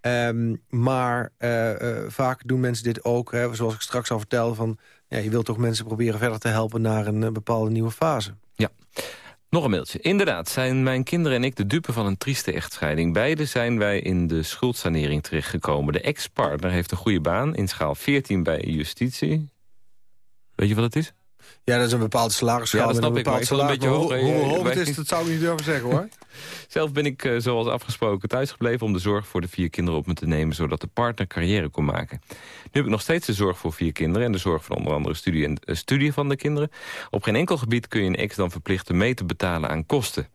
Um, maar uh, uh, vaak doen mensen dit ook, hè, zoals ik straks al vertelde... van ja, je wilt toch mensen proberen verder te helpen naar een bepaalde nieuwe fase. Ja. Nog een mailtje. Inderdaad, zijn mijn kinderen en ik de dupe van een trieste echtscheiding. Beide zijn wij in de schuldsanering terechtgekomen. De ex-partner heeft een goede baan in schaal 14 bij justitie. Weet je wat het is? Ja, dat is een bepaalde salarisschaal. Ja, dat snap een ik, maar ik salaris, een beetje hoog. Hoe, hoe hoog het is, dat zou ik niet durven zeggen, hoor. [LAUGHS] Zelf ben ik, uh, zoals afgesproken, thuisgebleven om de zorg voor de vier kinderen op me te nemen... zodat de partner carrière kon maken. Nu heb ik nog steeds de zorg voor vier kinderen... en de zorg voor onder andere studie en uh, studie van de kinderen. Op geen enkel gebied kun je een ex dan verplichten mee te betalen aan kosten.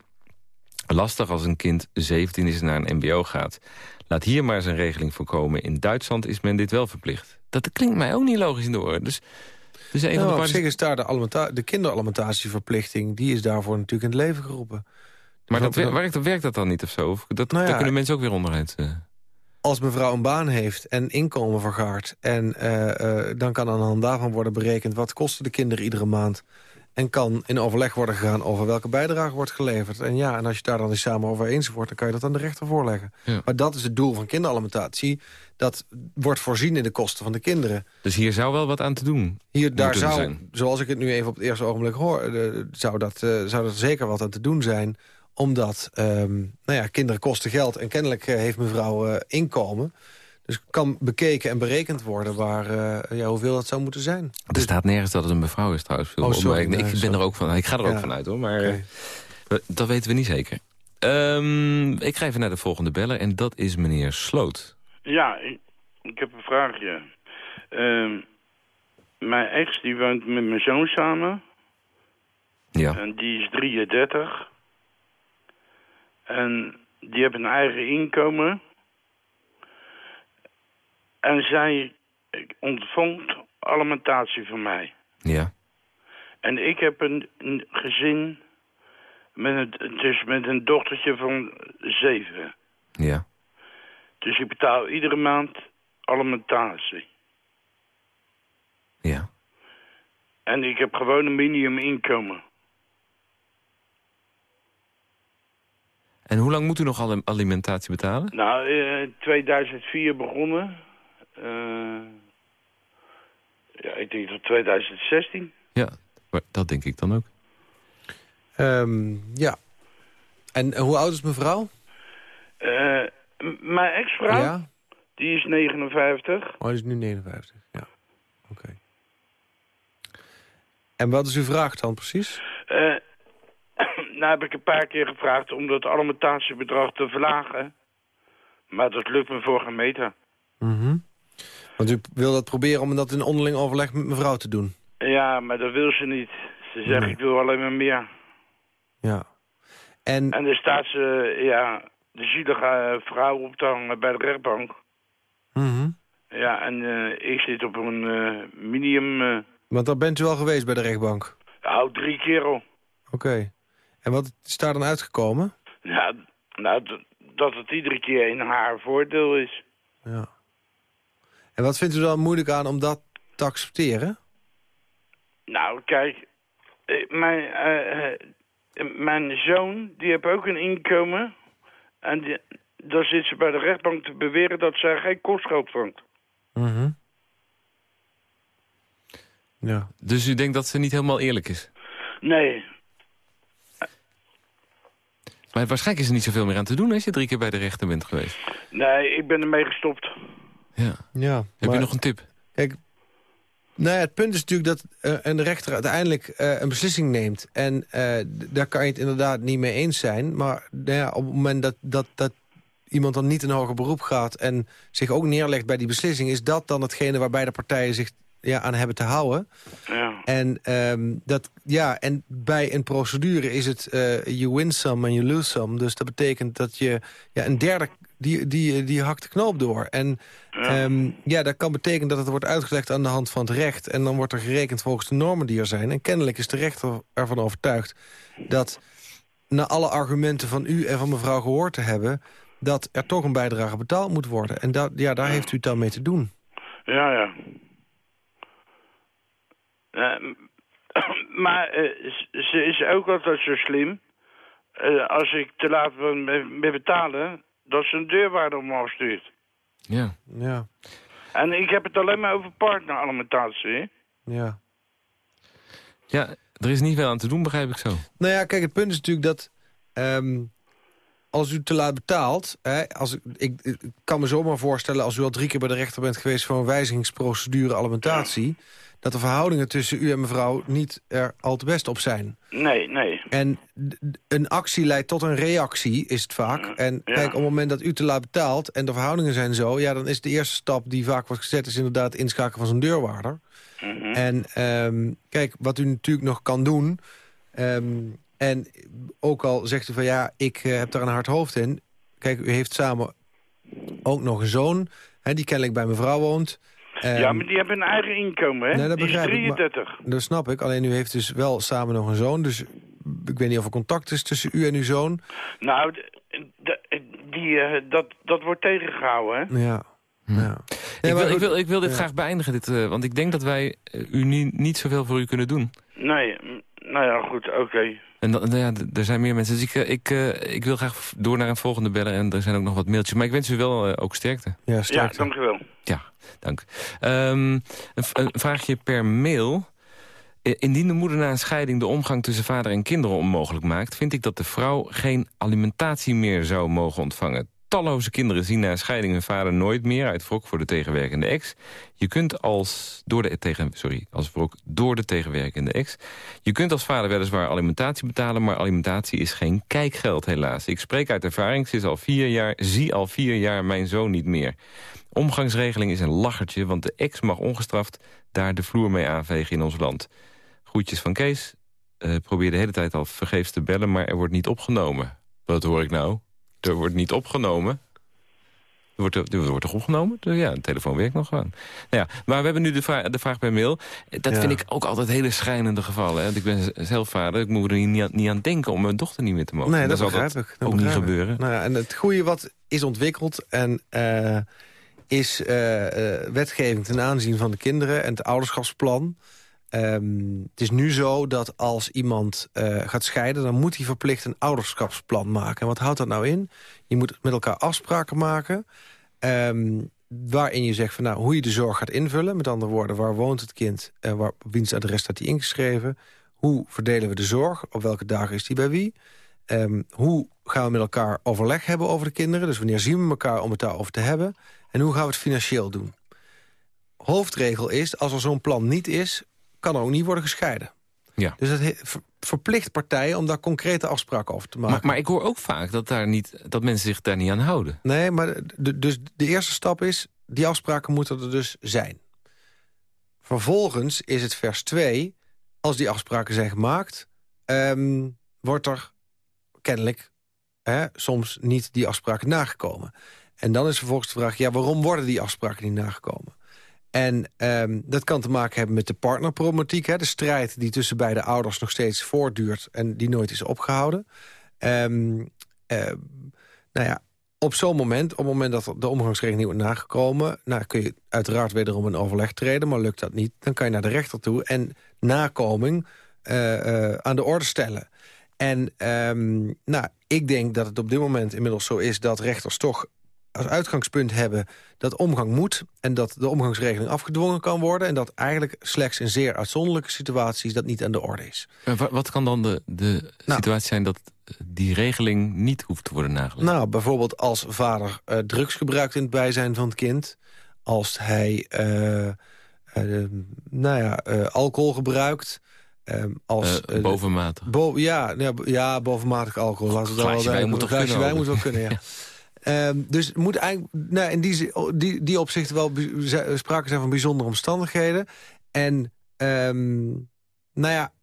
Lastig als een kind 17 is en naar een mbo gaat. Laat hier maar eens een regeling voorkomen. In Duitsland is men dit wel verplicht. Dat klinkt mij ook niet logisch in de oren. Dus dus een nou, van de op zich is daar de, de kinderalimentatie-verplichting... die is daarvoor natuurlijk in het leven geroepen. Dus maar dat werkt, werkt dat dan niet of zo? Of dat, nou ja, daar kunnen mensen ook weer onderuit... Uh... Als mevrouw een baan heeft en inkomen vergaart... en uh, uh, dan kan aan de hand daarvan worden berekend... wat kosten de kinderen iedere maand... En kan in overleg worden gegaan over welke bijdrage wordt geleverd. En ja, en als je daar dan eens samen over eens wordt... dan kan je dat aan de rechter voorleggen. Ja. Maar dat is het doel van kinderalimentatie. Dat wordt voorzien in de kosten van de kinderen. Dus hier zou wel wat aan te doen Hier, daar zou, zijn. zoals ik het nu even op het eerste ogenblik hoor... Uh, zou, dat, uh, zou dat zeker wat aan te doen zijn omdat um, nou ja, kinderen kosten geld en kennelijk uh, heeft mevrouw inkomen. Dus kan bekeken en berekend worden waar, uh, ja, hoeveel dat zou moeten zijn. Er staat nergens dat het een mevrouw is trouwens. Oh, sorry, ik, nee, ik ben er ook van, ik ga er ja. ook vanuit hoor, maar okay. dat weten we niet zeker. Um, ik ga even naar de volgende beller en dat is meneer Sloot. Ja, ik, ik heb een vraagje. Uh, mijn ex die woont met mijn zoon samen. Ja. En die is 33. En die hebben een eigen inkomen. En zij ontvangt alimentatie van mij. Ja. En ik heb een, een gezin met een, dus met een dochtertje van zeven. Ja. Dus ik betaal iedere maand alimentatie. Ja. En ik heb gewoon een minimuminkomen. En hoe lang moet u nog al alimentatie betalen? Nou, in 2004 begonnen. Uh, ja, ik denk tot 2016. Ja, dat denk ik dan ook. Um, ja. En hoe oud is mevrouw? Uh, mijn ex-vrouw, ja? die is 59. Oh, die is nu 59, ja. Oké. En wat is uw vraag dan precies? Uh, [CLEARS THROAT] nou heb ik een paar keer gevraagd om dat alimentatiebedrag te verlagen. Maar dat lukt me voor geen meter. Mm Want u wil dat proberen om dat in onderling overleg met mevrouw te doen? Ja, maar dat wil ze niet. Ze zegt, ik wil alleen maar meer. Ja. En, en dan staat ze, ja, de zielige vrouw op te bij de rechtbank. Mm Ja, en uh, ik zit op een uh, minimum... Uh... Want dan bent u al geweest bij de rechtbank? Nou, drie keer al. Oké. En wat is daar dan uitgekomen? Ja, nou, dat het iedere keer in haar voordeel is. Ja. En wat vindt u dan moeilijk aan om dat te accepteren? Nou, kijk, mijn, mijn zoon, die heeft ook een inkomen. En die, dan zit ze bij de rechtbank te beweren dat zij geen kostgeld vangt. Mm ja. Dus u denkt dat ze niet helemaal eerlijk is? Nee. Maar waarschijnlijk is er niet zoveel meer aan te doen als je drie keer bij de rechter bent geweest. Nee, ik ben ermee gestopt. Ja. ja Heb je nog een tip? Kijk, nou ja, het punt is natuurlijk dat uh, een rechter uiteindelijk uh, een beslissing neemt. En uh, daar kan je het inderdaad niet mee eens zijn. Maar nou ja, op het moment dat, dat, dat iemand dan niet in hoger beroep gaat... en zich ook neerlegt bij die beslissing... is dat dan hetgene waar beide partijen zich ja, aan hebben te houden. Ja. En, um, dat, ja, en bij een procedure is het uh, you win some and you lose some. Dus dat betekent dat je ja, een derde die, die, die hakt de knoop door. En ja. Um, ja, dat kan betekenen dat het wordt uitgelegd aan de hand van het recht. En dan wordt er gerekend volgens de normen die er zijn. En kennelijk is de rechter ervan overtuigd dat na alle argumenten van u en van mevrouw gehoord te hebben... dat er toch een bijdrage betaald moet worden. En dat, ja, daar heeft u het dan mee te doen. Ja, ja. Uh, [COUGHS] maar uh, ze is ook altijd zo slim. Uh, als ik te laat ben met betalen, dat ze een deurwaarder omhoog stuurt. Ja. ja. En ik heb het alleen maar over partneralimentatie. Ja. Ja, er is niet veel aan te doen, begrijp ik zo. Nou ja, kijk, het punt is natuurlijk dat... Um, als u te laat betaalt... Hè, als ik, kan me zomaar voorstellen... als u al drie keer bij de rechter bent geweest... voor een wijzigingsprocedure alimentatie... dat de verhoudingen tussen u en mevrouw niet er al te best op zijn. Nee, nee. En een actie leidt tot een reactie, is het vaak. En ja. kijk, op het moment dat u te laat betaalt... en de verhoudingen zijn zo... ja, dan is de eerste stap die vaak wordt gezet... is inderdaad het inschakelen van zo'n deurwaarder. Mm -hmm. En um, kijk, wat u natuurlijk nog kan doen... Um, en ook al zegt u van ja, ik uh, heb daar een hard hoofd in. Kijk, u heeft samen ook nog een zoon... Hè, die kennelijk bij mevrouw woont... Um, ja, maar die hebben een eigen inkomen, hè? Nee, dat die begrijp is 33. Ik, maar, dat snap ik. Alleen u heeft dus wel samen nog een zoon. Dus ik weet niet of er contact is tussen u en uw zoon. Nou, die, uh, dat, dat wordt tegengehouden, hè? Ja. Ja. Nee, ik, wil, ik, wil, ik wil dit ja. graag beëindigen, dit, uh, want ik denk dat wij uh, u niet, niet zoveel voor u kunnen doen. Nee, nou ja, goed, oké. Okay. En dan, ja, er zijn meer mensen. Dus ik, ik, uh, ik wil graag door naar een volgende bellen. En er zijn ook nog wat mailtjes. Maar ik wens u wel uh, ook sterkte. Ja, sterkte. Ja, dank u wel. Ja, dank. Um, een, een, vraagje per mail. Indien de moeder na een scheiding de omgang tussen vader en kinderen onmogelijk maakt... vind ik dat de vrouw geen alimentatie meer zou mogen ontvangen. Talloze kinderen zien na scheiding hun vader nooit meer... uit wrok voor de tegenwerkende ex. Je kunt als, door de, tegen, sorry, als wrok door de tegenwerkende ex... je kunt als vader weliswaar alimentatie betalen... maar alimentatie is geen kijkgeld helaas. Ik spreek uit ervaring, ze is al vier jaar, zie al vier jaar mijn zoon niet meer. Omgangsregeling is een lachertje, want de ex mag ongestraft... daar de vloer mee aanvegen in ons land. Groetjes van Kees. Uh, probeer de hele tijd al vergeefs te bellen, maar er wordt niet opgenomen. Wat hoor ik nou? Er wordt niet opgenomen. wordt, er wordt toch opgenomen? Ja, de telefoon werkt nog gewoon. Nou ja, maar we hebben nu de, vraag, de vraag bij mail. Dat vind ik ook altijd hele schrijnende gevallen. Hè? Ik ben zelf vader, ik moet er niet, niet aan denken... om mijn dochter niet meer te mogen. Nee, dat, dat zal dat ook niet gebeuren. Nou ja, en het goede wat is ontwikkeld... en uh, is uh, wetgeving ten aanzien van de kinderen... en het ouderschapsplan... Um, het is nu zo dat als iemand uh, gaat scheiden... dan moet hij verplicht een ouderschapsplan maken. En wat houdt dat nou in? Je moet met elkaar afspraken maken... Um, waarin je zegt van, nou, hoe je de zorg gaat invullen. Met andere woorden, waar woont het kind en waar, op wiens adres staat hij ingeschreven? Hoe verdelen we de zorg? Op welke dagen is die bij wie? Um, hoe gaan we met elkaar overleg hebben over de kinderen? Dus wanneer zien we elkaar om het daarover te hebben? En hoe gaan we het financieel doen? Hoofdregel is, als er zo'n plan niet is... kan ook niet worden gescheiden. Ja. Dus het verplicht partijen om daar concrete afspraken over te maken. Maar, maar, ik hoor ook vaak dat, daar niet, dat mensen zich daar niet aan houden. Nee, maar de, dus de eerste stap is... die afspraken moeten er dus zijn. Vervolgens is het vers 2... als die afspraken zijn gemaakt... Um, wordt er kennelijk hè, soms niet die afspraken nagekomen. En dan is vervolgens de vraag... ja, waarom worden die afspraken niet nagekomen? En um, dat kan te maken hebben met de partnerproblematiek. Hè, de strijd die tussen beide ouders nog steeds voortduurt... en die nooit is opgehouden. Um, nou ja, op zo'n moment, op het moment dat de omgangsregeling wordt nagekomen... Nou, kun je uiteraard wederom een overleg treden, maar lukt dat niet... dan kan je naar de rechter toe en nakoming uh, uh, aan de orde stellen. En nou, ik denk dat het op dit moment inmiddels zo is... dat rechters toch als uitgangspunt hebben dat omgang moet... en dat de omgangsregeling afgedwongen kan worden... en dat eigenlijk slechts in zeer uitzonderlijke situaties dat niet aan de orde is. En wat kan dan de, de nou, situatie zijn dat die regeling niet hoeft te worden nagelegd? Nou, bijvoorbeeld als vader uh, drugs gebruikt in het bijzijn van het kind... als hij uh, uh, nou ja, alcohol gebruikt... Um, als, uh, bovenmatig? Bo ja, ja, ja, bovenmatig alcohol. Laten we? Wij moet wel kunnen, ja. [LAUGHS] Um, dus moet eigenlijk nou, in die, die, die opzichten wel sprake zijn van bijzondere omstandigheden. En, um, nou ja,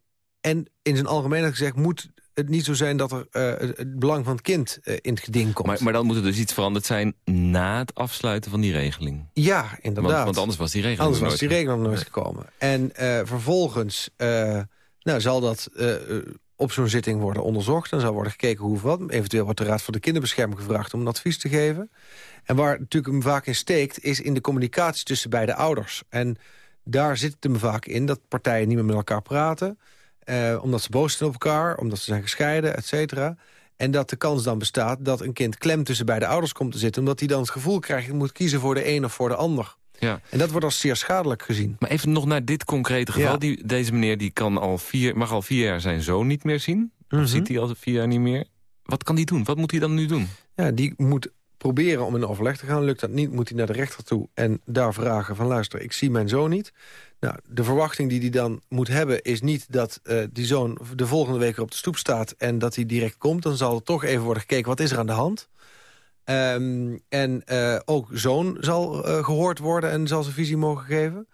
en in zijn algemeenheid gezegd moet het niet zo zijn dat er uh, het belang van het kind uh, in het geding komt. Maar, maar, dan moet er dus iets veranderd zijn na het afsluiten van die regeling. Ja, inderdaad. Want, want anders was die regeling anders was die regeling nooit gekomen. En uh, vervolgens nou, zal dat op zo'n zitting worden onderzocht. Dan zal worden gekeken hoe wat. Eventueel wordt de Raad voor de Kinderbescherming gevraagd om een advies te geven. En waar natuurlijk hem vaak in steekt... is in de communicatie tussen beide ouders. En daar zit het hem vaak in dat partijen niet meer met elkaar praten... Eh, omdat ze boos zijn op elkaar, omdat ze zijn gescheiden, et cetera. En dat de kans dan bestaat dat een kind klem tussen beide ouders komt te zitten... omdat hij dan het gevoel krijgt... hij moet kiezen voor de een of voor de ander. Ja. En dat wordt als zeer schadelijk gezien. Maar even nog naar dit concrete geval. Die, deze meneer die kan al vier, mag al vier jaar zijn zoon niet meer zien. Of mhm. ziet hij al vier jaar niet meer. Wat kan hij doen? Wat moet hij dan nu doen? Ja, die moet proberen om in overleg te gaan. Lukt dat niet, moet hij naar de rechter toe en daar vragen van... luister, ik zie mijn zoon niet. Nou, de verwachting die hij dan moet hebben is niet dat uh, die zoon de volgende week op de stoep staat... en dat hij direct komt. Dan zal er toch even worden gekeken, wat is er aan de hand? Um, en uh, ook zoon zal uh, gehoord worden en zal zijn visie mogen geven.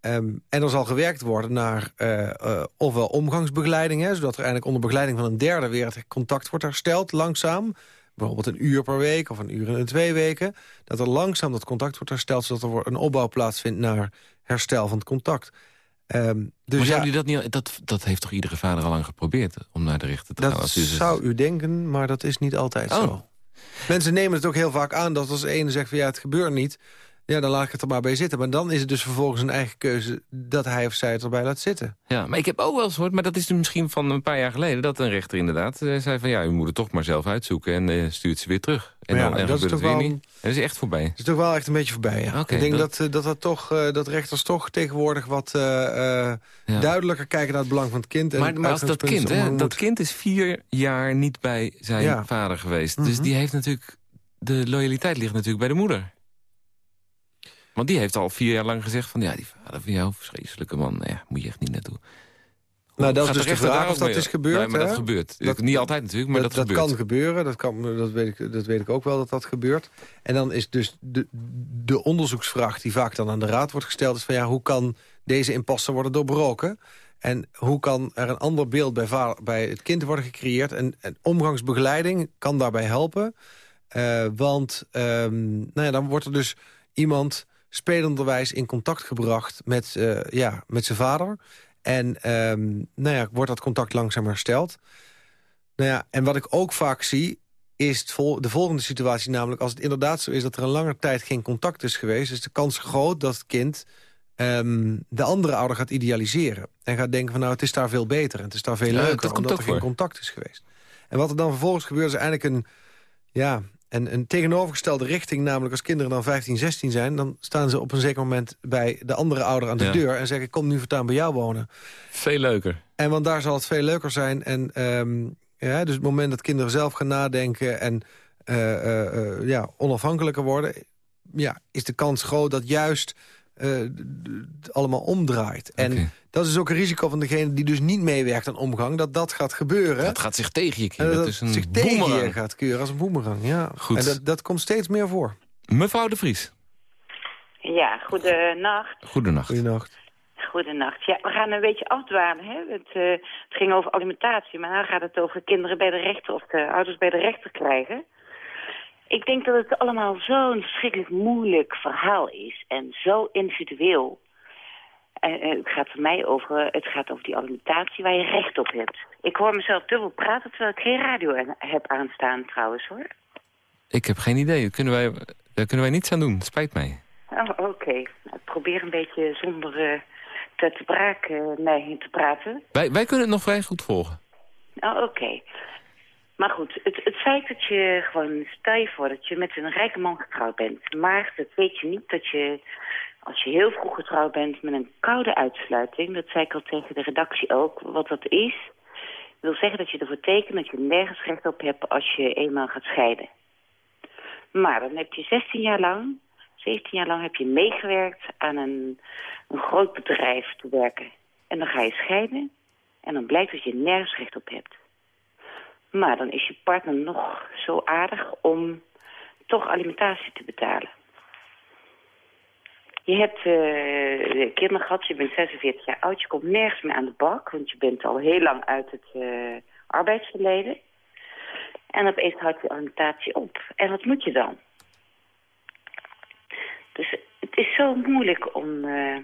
Um, en er zal gewerkt worden naar uh, ofwel omgangsbegeleiding... Hè, zodat er eigenlijk onder begeleiding van een derde weer het contact wordt hersteld, langzaam. Bijvoorbeeld een uur per week of een uur in twee weken. Dat er langzaam dat contact wordt hersteld... zodat er een opbouw plaatsvindt naar herstel van het contact. Um, dus maar ja, dat, niet, dat, dat heeft toch iedere vader al lang geprobeerd... om naar de rechter te dat gaan? Dat zou u denken, maar dat is niet altijd oh. zo. Mensen nemen het ook heel vaak aan dat als de ene zegt van ja, het gebeurt niet... Ja, dan laat ik het er maar bij zitten. Maar dan is het dus vervolgens een eigen keuze dat hij of zij het erbij laat zitten. Ja, maar ik heb ook wel eens gehoord, maar dat is misschien van een paar jaar geleden... dat een rechter inderdaad uh, zei van ja, u moet het toch maar zelf uitzoeken... en uh, stuurt ze weer terug. En ja, dan en dat is toch wel, niet. En dat is echt voorbij. Dat is toch wel echt een beetje voorbij, ja. Okay, ik denk dat... Dat, uh, dat, dat, toch, dat rechters toch tegenwoordig wat ja. duidelijker kijken naar het belang van het kind. En maar, maar als dat kind, hè, dat kind is vier jaar niet bij zijn vader geweest. Mm -hmm. Dus die heeft natuurlijk... De loyaliteit ligt natuurlijk bij de moeder. Want die heeft al vier jaar lang gezegd van... ja, die vader van jou, vreselijke man, nou ja, moet je echt niet naartoe. Nou, dat is dus de vraag of dat is gebeurd. Nee, maar hè? dat gebeurt. Dat, niet altijd natuurlijk, maar dat, dat, kan gebeuren, dat, kan, dat, weet ik, dat weet ik ook wel dat dat gebeurt. En dan is dus de, de onderzoeksvraag die vaak dan aan de raad wordt gesteld... is van ja, hoe kan deze impasse worden doorbroken? En hoe kan er een ander beeld bij, bij het kind worden gecreëerd? En, en omgangsbegeleiding kan daarbij helpen... want um, nou ja, dan wordt er dus iemand spelenderwijs in contact gebracht met, ja, met zijn vader. En um, nou ja, wordt dat contact langzaam hersteld. Nou ja, en wat ik ook vaak zie, is de volgende situatie namelijk... als het inderdaad zo is dat er een lange tijd geen contact is geweest... is de kans groot dat het kind um, de andere ouder gaat idealiseren. En gaat denken van nou, het is daar veel beter en het is daar veel leuker... omdat er geen contact is geweest. En wat er dan vervolgens gebeurt is eigenlijk een... Ja, en een tegenovergestelde richting, namelijk als kinderen dan 15, 16 zijn... dan staan ze op een zeker moment bij de andere ouder aan de deur... en zeggen, kom nu voortaan bij jou wonen. Veel leuker. En want daar zal het veel leuker zijn. En um, ja, dus het moment dat kinderen zelf gaan nadenken... en uh, uh, uh, ja, onafhankelijker worden... Ja, is de kans groot dat juist allemaal omdraait. En dat is ook een risico van degene die dus niet meewerkt aan omgang... dat dat gaat gebeuren. Dat gaat zich tegen je keren. Dat, is een zich tegen je gaat keuren als een boemerang. Ja. Goed. En dat, dat komt steeds meer voor. Mevrouw de Vries. Ja, goedenacht. Goedenacht. Goedenacht. Goedenacht. Ja, we gaan een beetje afdwalen. Hè? Het, uh, het ging over alimentatie, maar nu gaat het over kinderen bij de rechter... of de ouders bij de rechter krijgen. Ik denk dat het allemaal zo'n verschrikkelijk moeilijk verhaal is. En zo individueel. En, uh, het gaat voor mij over, het gaat over die alimentatie waar je recht op hebt. Ik hoor mezelf dubbel praten terwijl ik geen radio heb aanstaan trouwens hoor. Ik heb geen idee. Daar kunnen wij, daar kunnen wij niets aan doen. Spijt mij. Oh, Oké. Okay. Nou, ik probeer een beetje zonder... Uh, te braak uh, te praten. Wij, wij kunnen het nog vrij goed volgen. Oh, oké. Okay. Maar goed, het, het feit dat je gewoon, je voor dat je met een rijke man getrouwd bent. Maar dat weet je niet dat je, als je heel vroeg getrouwd bent met een koude uitsluiting. Dat zei ik al tegen de redactie ook, wat dat is. wil zeggen dat je ervoor tekent dat je nergens recht op hebt als je eenmaal gaat scheiden. Maar dan heb je 16 jaar lang 17 jaar lang heb je meegewerkt aan een, een groot bedrijf te werken. En dan ga je scheiden en dan blijkt dat je nergens recht op hebt. Maar dan is je partner nog zo aardig om toch alimentatie te betalen. Je hebt uh, kinderen gehad, je bent 46 jaar oud, je komt nergens meer aan de bak... want je bent al heel lang uit het uh, arbeidsverleden. En opeens houdt je alimentatie op. En wat moet je dan? Dus het is zo moeilijk om, uh,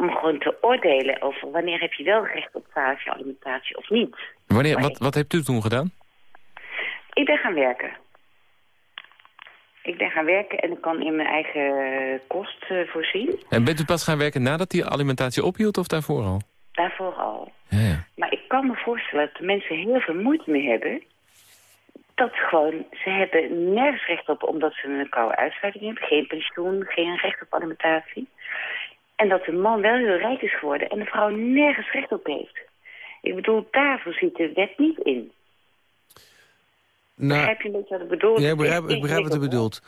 om gewoon te oordelen over wanneer heb je wel recht op alimentatie of niet. Wanneer, wat, wat hebt u toen gedaan? Ik ben gaan werken. Ik ben gaan werken en ik kan in mijn eigen kost uh, voorzien. En bent u pas gaan werken nadat die alimentatie ophield of daarvoor al? Daarvoor al. Ja, ja. Maar ik kan me voorstellen dat de mensen heel veel moeite mee hebben dat gewoon, ze hebben nergens recht op omdat ze een koude uitsluiting hebben. Geen pensioen, geen recht op alimentatie. En dat de man wel heel rijk is geworden en de vrouw nergens recht op heeft. Ik bedoel, daarvoor ziet de wet niet in. Nou, begrijp je een beetje wat ik bedoel? Ja, ik begrijp, ik begrijp wat u bedoelt.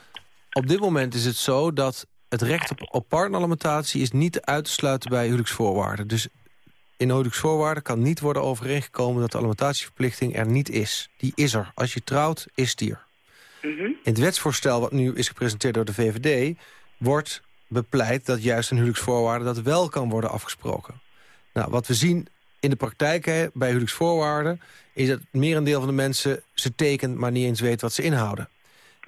Op dit moment is het zo dat het recht op, op partneralimentatie is niet uit te sluiten bij huwelijksvoorwaarden. Dus in huwelijksvoorwaarden kan niet worden overeengekomen... dat de alimentatieverplichting er niet is. Die is er. Als je trouwt, is die er. Mhm. In het wetsvoorstel wat nu is gepresenteerd door de VVD... wordt bepleit dat juist een huwelijksvoorwaarde... dat wel kan worden afgesproken. Nou, wat we zien in de praktijk hè, bij huwelijksvoorwaarden... is dat het merendeel van de mensen ze tekent... maar niet eens weet wat ze inhouden.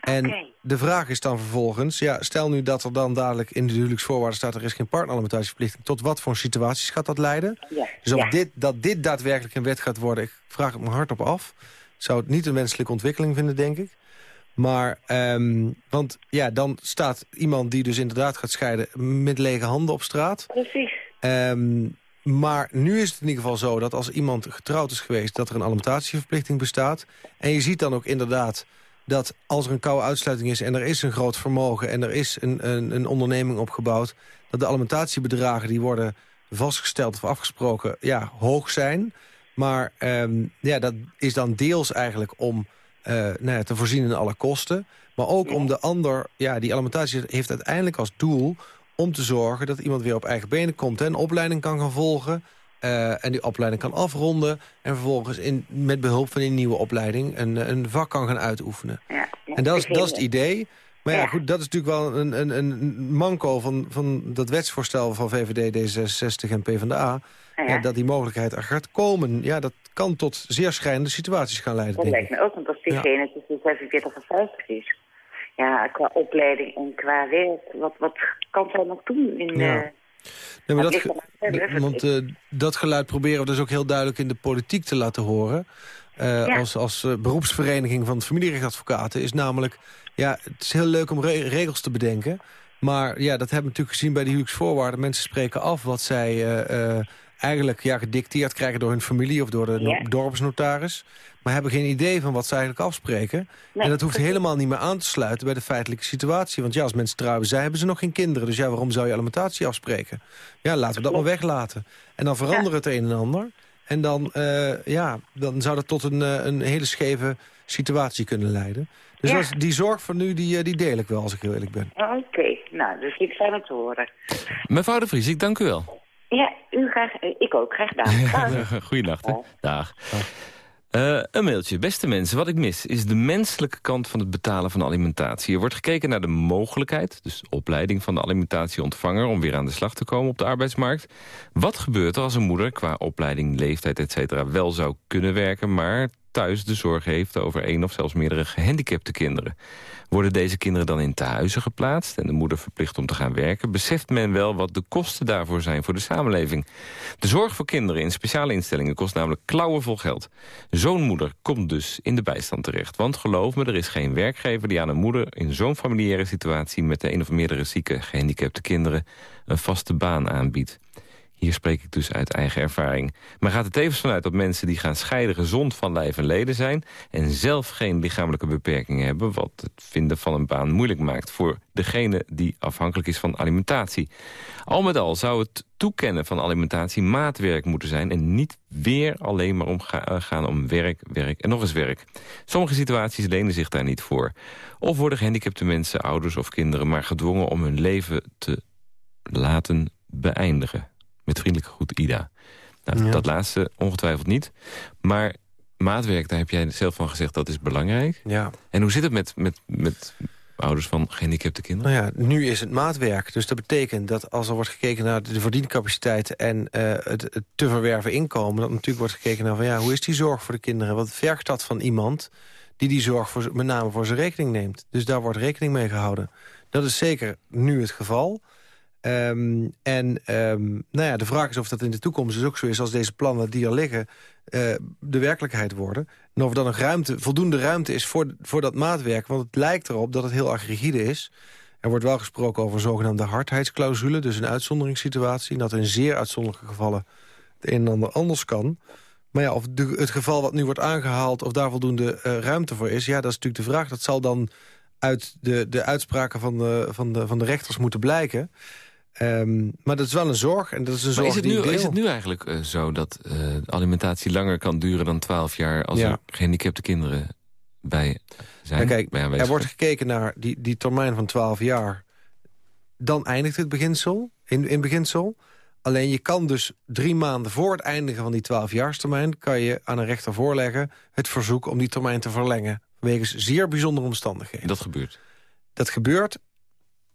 En de vraag is dan vervolgens... Ja, stel nu dat er dan dadelijk in de huwelijksvoorwaarden staat... er is geen partneralimentatieverplichting. Tot wat voor situaties gaat dat leiden? Ja. Dus dit, dat dit daadwerkelijk een wet gaat worden... ik vraag het me hardop af. Zou het niet een menselijke ontwikkeling vinden, denk ik. Maar, um, want ja, dan staat iemand die dus inderdaad gaat scheiden... met lege handen op straat. Precies. Um, maar nu is het in ieder geval zo dat als iemand getrouwd is geweest... dat er een alimentatieverplichting bestaat. En je ziet dan ook inderdaad dat als er een koude uitsluiting is... en er is een groot vermogen en er is een, een, een onderneming opgebouwd... dat de alimentatiebedragen die worden vastgesteld of afgesproken ja, hoog zijn. Maar um, ja, dat is dan deels eigenlijk om nou ja, te voorzien in alle kosten. Maar ook om de ander, ja, die alimentatie heeft uiteindelijk als doel om te zorgen dat iemand weer op eigen benen komt... en een opleiding kan gaan volgen, uh, en die opleiding kan afronden... en vervolgens in, met behulp van die nieuwe opleiding een, een vak kan gaan uitoefenen. Ja, en dat is, dat is het idee. Maar ja, goed, dat is natuurlijk wel een, een, een manco van, van dat wetsvoorstel van VVD, D66 en PvdA. Ja. dat die mogelijkheid er gaat komen. Ja, dat kan tot zeer schrijnende situaties gaan leiden. Dat lijkt me ook, want als diegene tussen 46 en 50 is. Ja, qua opleiding en qua werk, wat, wat kan zij nog doen in... Ja. Uh, Nee, maar dat, want uh, dat geluid proberen we dus ook heel duidelijk in de politiek te laten horen. Uh, Als, als uh, beroepsvereniging van familierechtadvocaten is namelijk... ja, het is heel leuk om re regels te bedenken. Maar ja, dat hebben we natuurlijk gezien bij de huwelijksvoorwaarden. Mensen spreken af wat zij eigenlijk ja, gedicteerd krijgen door hun familie... of door de ja. dorpsnotaris. Maar hebben geen idee van wat ze eigenlijk afspreken. en dat hoeft helemaal niet meer aan te sluiten bij de feitelijke situatie. Want ja, als mensen trouwen zij hebben ze nog geen kinderen. Dus ja, waarom zou je alimentatie afspreken? Ja, laten we dat maar weglaten. En dan veranderen het een en ander. En dan, uh, ja, dan zou dat tot een, uh, een hele scheve situatie kunnen leiden. Dus ja. die zorg van nu, die, die deel ik wel, als ik heel eerlijk ben. Oké, okay. nou, dus ik ga het horen. Mevrouw de Vries, ik dank u wel. Ja, u graag. Ik ook, graag gedaan. [LAUGHS] Goeienacht, hè. Dag. Uh, een mailtje. Beste mensen, wat ik mis is de menselijke kant van het betalen van alimentatie. Er wordt gekeken naar de mogelijkheid, dus opleiding van de alimentatieontvanger... om weer aan de slag te komen op de arbeidsmarkt. Wat gebeurt er als een moeder qua opleiding, leeftijd, etc. wel zou kunnen werken... maar thuis de zorg heeft over één of zelfs meerdere gehandicapte kinderen. Worden deze kinderen dan in tehuizen geplaatst en de moeder verplicht om te gaan werken... beseft men wel wat de kosten daarvoor zijn voor de samenleving. De zorg voor kinderen in speciale instellingen kost namelijk klauwenvol geld. Zo'n moeder komt dus in de bijstand terecht. Want geloof me, er is geen werkgever die aan een moeder... in zo'n familiaire situatie met de een of meerdere zieke gehandicapte kinderen... een vaste baan aanbiedt. Hier spreek ik dus uit eigen ervaring. Maar gaat er tevens vanuit dat mensen die gaan scheiden gezond van lijf en leden zijn... en zelf geen lichamelijke beperkingen hebben... wat het vinden van een baan moeilijk maakt voor degene die afhankelijk is van alimentatie. Al met al zou het toekennen van alimentatie maatwerk moeten zijn... en niet weer alleen maar om eh, gaan om werk, werk en nog eens werk. Sommige situaties lenen zich daar niet voor. Of worden gehandicapte mensen, ouders of kinderen... maar gedwongen om hun leven te laten beëindigen. Met vriendelijke groet Ida. Nou, Dat laatste ongetwijfeld niet. Maar maatwerk, daar heb jij zelf van gezegd, dat is belangrijk. Ja. En hoe zit het met, met, met ouders van gehandicapte kinderen? Nou ja, nu is het maatwerk. Dus dat betekent dat als er wordt gekeken naar de verdiencapaciteit... en uh, het, het, te verwerven inkomen... dat natuurlijk wordt gekeken naar van ja, hoe is die zorg voor de kinderen? Wat vergt dat van iemand die die zorg voor, met name voor zijn rekening neemt? Dus daar wordt rekening mee gehouden. Dat is zeker nu het geval... Um, en um, nou ja, de vraag is of dat in de toekomst dus ook zo is... als deze plannen die er liggen uh, de werkelijkheid worden. En of er dan nog ruimte, voldoende ruimte is voor, voor dat maatwerk. Want het lijkt erop dat het heel erg rigide is. Er wordt wel gesproken over zogenaamde hardheidsclausule... dus een uitzonderingssituatie. Dat in zeer uitzonderlijke gevallen het een en ander anders kan. Maar ja, of het geval wat nu wordt aangehaald... of daar voldoende uh, ruimte voor is, ja, dat is natuurlijk de vraag. Dat zal dan uit de, de uitspraken van de, van, de, van de rechters moeten blijken... Um, maar dat is wel een zorg. En dat is een zorg is, het nu, is het nu eigenlijk uh, zo dat uh, alimentatie langer kan duren dan 12 jaar... als ja. er gehandicapte kinderen bij zijn? Ja, kijk, bij er wordt gekeken naar die, die termijn van 12 jaar. Dan eindigt het beginsel, in, in beginsel. Alleen je kan dus drie maanden voor het eindigen van die 12-jaarstermijn... kan je aan een rechter voorleggen het verzoek om die termijn te verlengen. Wegens zeer bijzondere omstandigheden. Dat gebeurt? Dat gebeurt.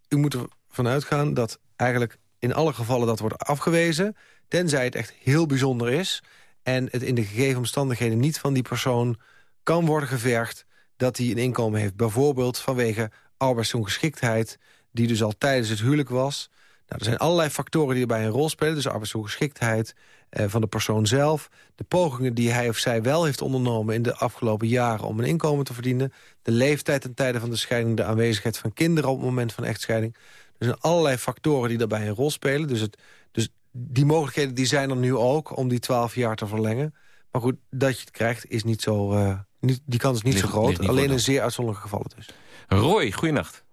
U moet ervan uitgaan dat eigenlijk in alle gevallen dat wordt afgewezen... tenzij het echt heel bijzonder is... en het in de gegeven omstandigheden niet van die persoon kan worden gevergd... dat hij een inkomen heeft. Bijvoorbeeld vanwege arbeidsongeschiktheid... die dus al tijdens het huwelijk was. Nou, er zijn allerlei factoren die erbij een rol spelen. Dus arbeidsongeschiktheid eh, van de persoon zelf. De pogingen die hij of zij wel heeft ondernomen in de afgelopen jaren... om een inkomen te verdienen. De leeftijd en tijden van de scheiding. De aanwezigheid van kinderen op het moment van echtscheiding. Er zijn allerlei factoren die daarbij een rol spelen. Dus, het, dus die mogelijkheden die zijn er nu ook om die 12 jaar te verlengen. Maar goed, dat je het krijgt is niet zo... Uh, niet, die kans is niet zo groot. Alleen in zeer uitzonderlijke gevallen dus. Roy, goeienacht.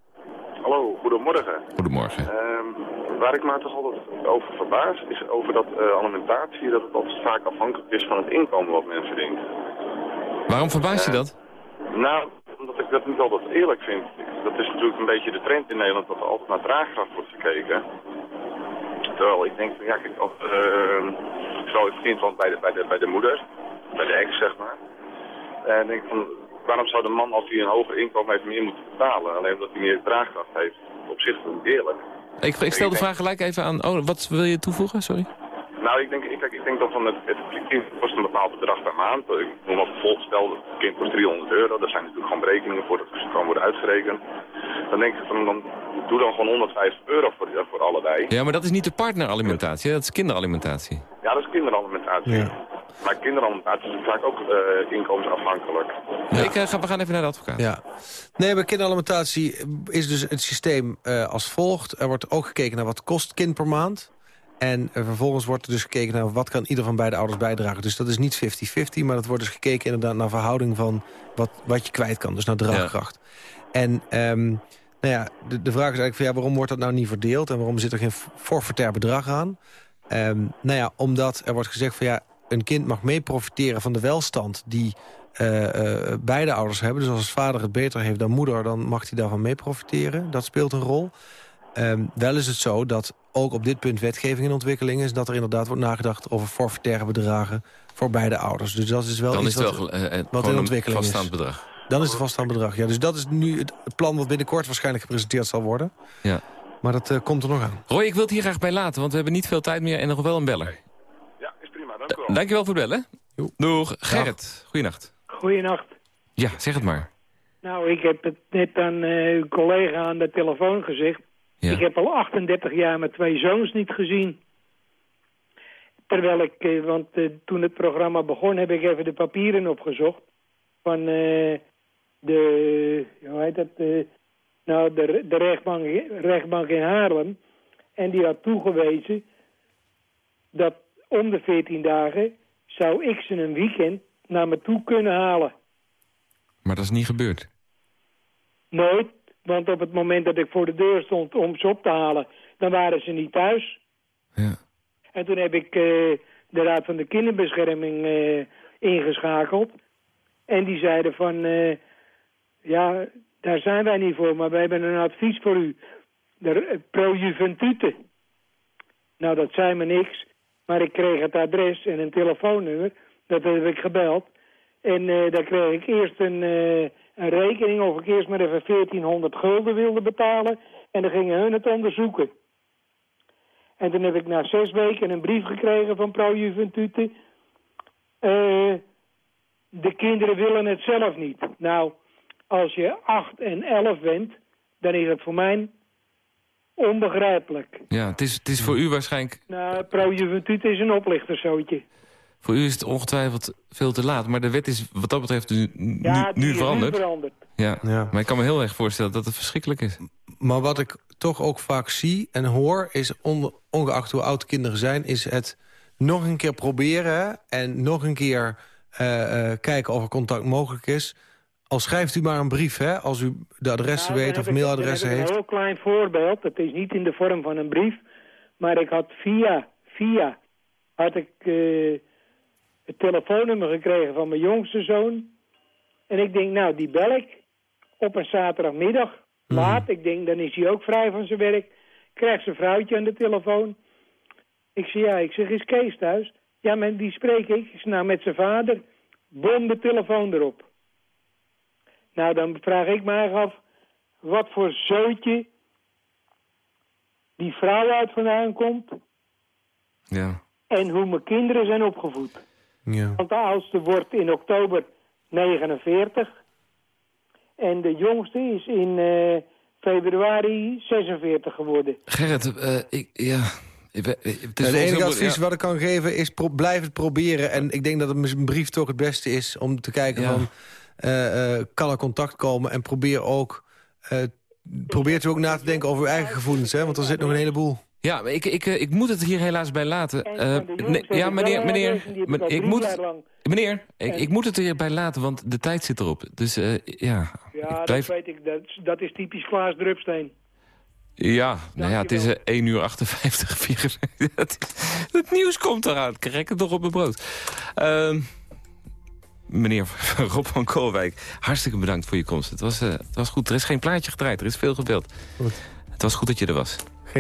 Hallo, goedemorgen. Goedemorgen. Uh, waar ik me toch altijd over verbaas is over dat uh, alimentatie... dat het altijd vaak afhankelijk is van het inkomen wat men verdient. Waarom verbaas je dat? Nou, omdat ik dat niet altijd eerlijk vind. Dat is natuurlijk een beetje de trend in Nederland dat er altijd naar draagkracht wordt gekeken. Terwijl ik denk, ja, kijk, of, uh, zo het kind van bij de, bij, de, bij de moeder, bij de ex zeg maar. En denk van, waarom zou de man als hij een hoger inkomen heeft meer moeten betalen. Alleen dat hij meer draagkracht heeft. Op zich niet eerlijk. Ik, ik stel de vraag gelijk even aan... Oh, wat wil je toevoegen? Sorry. Nou, ik denk, ik, ik denk dat van het, het kind kost een bepaald bedrag per maand. Ik noem wat bijvoorbeeld, stel het kind kost 300 euro. Daar zijn natuurlijk gewoon berekeningen voor, dat kan worden uitgerekend. Dan denk ik, van, dan, doe dan gewoon 150 euro voor, voor allebei. Ja, maar dat is niet de partneralimentatie, dat is kinderalimentatie. Ja, dat is kinderalimentatie. Ja. Maar kinderalimentatie is vaak ook uh, inkomensafhankelijk. Ja. Ik, uh, ga, we gaan even naar de advocaat. Ja. Nee, bij kinderalimentatie is dus het systeem uh, als volgt. Er wordt ook gekeken naar wat kost kind per maand. En vervolgens wordt er dus gekeken naar wat kan ieder van beide ouders bijdragen. Dus dat is niet 50-50, maar dat wordt dus gekeken inderdaad naar verhouding van wat, wat je kwijt kan. Dus naar draagkracht. Ja. En um, nou ja, de, de, vraag is eigenlijk van ja, waarom wordt dat nou niet verdeeld? En waarom zit er geen forfaitair bedrag aan? Um, nou ja, omdat er wordt gezegd van ja, een kind mag mee profiteren van de welstand die uh, uh, beide ouders hebben. Dus als vader het beter heeft dan moeder, dan mag hij daarvan mee profiteren. Dat speelt een rol. Um, wel is het zo dat ook op dit punt wetgeving in ontwikkeling is... dat er inderdaad wordt nagedacht over forfaitaire bedragen voor beide ouders. Dus dat is wel Dan iets is het wat, wel, uh, wat in ontwikkeling vaststaand is. bedrag. Dan is het vaststaand bedrag, ja. Dus dat is nu het plan wat binnenkort waarschijnlijk gepresenteerd zal worden. Ja. Maar dat uh, komt er nog aan. Roy, ik wil het hier graag bij laten, want we hebben niet veel tijd meer en nog wel een beller. Ja, is prima. Dank u wel. Dankjewel voor het bellen. Doeg. Gerrit, goeienacht. Goeienacht. Ja, zeg het maar. Nou, ik heb het net aan uh, uw collega aan de telefoon gezegd. Ja. Ik heb al 38 jaar mijn twee zoons niet gezien. Terwijl ik, uh, want uh, toen het programma begon heb ik even de papieren opgezocht. Van de, hoe heet dat, nou de, de rechtbank, rechtbank in Haarlem. En die had toegewezen dat om de 14 dagen zou ik ze een weekend naar me toe kunnen halen. Maar dat is niet gebeurd? Nooit, want op het moment dat ik voor de deur stond om ze op te halen... dan waren ze niet thuis. Ja. En toen heb ik uh, de Raad van de Kinderbescherming uh, ingeschakeld. En die zeiden van... Uh, ja, daar zijn wij niet voor, maar wij hebben een advies voor u. De pro-juventute. Nou, dat zei me niks. Maar ik kreeg het adres en een telefoonnummer. Dat heb ik gebeld. En uh, daar kreeg ik eerst een, uh, een rekening of ik eerst maar even 1400 gulden wilde betalen. En dan gingen hun het onderzoeken. En toen heb ik na zes weken een brief gekregen van Pro Juventute. Uh, de kinderen willen het zelf niet. Nou, als je 8 en 11 bent, dan is het voor mij onbegrijpelijk. Ja, het is, het is voor u waarschijnlijk... Nou, Pro Juventute is een oplichterzootje. Voor u is het ongetwijfeld veel te laat. Maar de wet is wat dat betreft nu, ja, nu, nu veranderd. Nu veranderd. Ja. ja, maar ik kan me heel erg voorstellen dat het verschrikkelijk is. Maar wat ik toch ook vaak zie en hoor... is on, ongeacht hoe oud kinderen zijn... is het nog een keer proberen en nog een keer uh, uh, kijken of er contact mogelijk is... Al schrijft u maar een brief, hè, als u de adressen nou, weet of mailadressen heeft. Een heel klein voorbeeld. Het is niet in de vorm van een brief. Maar ik had via, via, had ik uh, het telefoonnummer gekregen van mijn jongste zoon. En ik denk, nou, die bel ik op een zaterdagmiddag. Mhm. Laat, mm. ik denk, dan is hij ook vrij van zijn werk. Krijgt zijn vrouwtje aan de telefoon. Ik zeg, ja, ik zeg, is Kees thuis? Ja, maar die spreek ik. Ik zeg, nou, met zijn vader. Bom de telefoon erop. Nou, dan vraag ik me af wat voor zootje die vrouw uit vandaan komt. Ja. En hoe mijn kinderen zijn opgevoed. Ja. Want de oudste wordt in oktober 49. En de jongste is in uh, februari 46 geworden. Gerrit, uh, ik, ja... Het is enige advies ja. wat ik kan geven is pro blijf het proberen. En ik denk dat een brief toch het beste is om te kijken ja. van... Uh, uh, kan er contact komen en probeer ook... Uh, probeert u ook na te denken over uw eigen gevoelens, hè? Want er zit nog een heleboel. Ja, maar ik, ik, ik moet het hier helaas bij laten. nee, ja, meneer, meneer, meneer ik moet, meneer ik, ik moet het hierbij laten, want de tijd zit erop. Dus ja, ja blijf... dat weet ik. Dat, dat is typisch Klaas Drupsteen. Ja, nou ja, het is uh, 1 uur 58. 4, [LAUGHS] het, het nieuws komt eraan. Krijg het toch op mijn brood. Uh, meneer [LAUGHS] Rob van Koolwijk, hartstikke bedankt voor je komst. Het was, uh, het was goed. Er is geen plaatje gedraaid, er is veel gebeld. Goed. Het was goed dat je er was.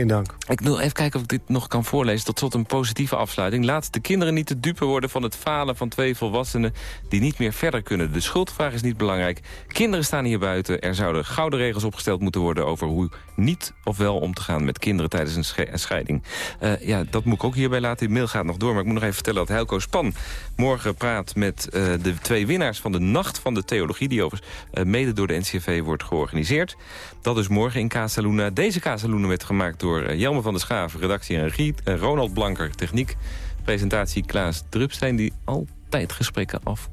Dank. Ik wil even kijken of ik dit nog kan voorlezen tot slot een positieve afsluiting. Laat de kinderen niet te dupe worden van het falen van twee volwassenen... die niet meer verder kunnen. De schuldvraag is niet belangrijk. Kinderen staan hier buiten. Er zouden gouden regels opgesteld moeten worden... over hoe niet of wel om te gaan met kinderen tijdens een, scheiding. Uh, ja, dat moet ik ook hierbij laten. Die mail gaat nog door, maar ik moet nog even vertellen dat Helco Span... morgen praat met uh, de twee winnaars van de Nacht van de Theologie... die overigens uh, mede door de NCV wordt georganiseerd. Dat is morgen in Casa Luna. Deze Casa Luna werd gemaakt door uh, Jelme van der Schaaf, redactie en regie. Ronald Blanker, techniek. Presentatie Klaas Drupstein, die altijd gesprekken af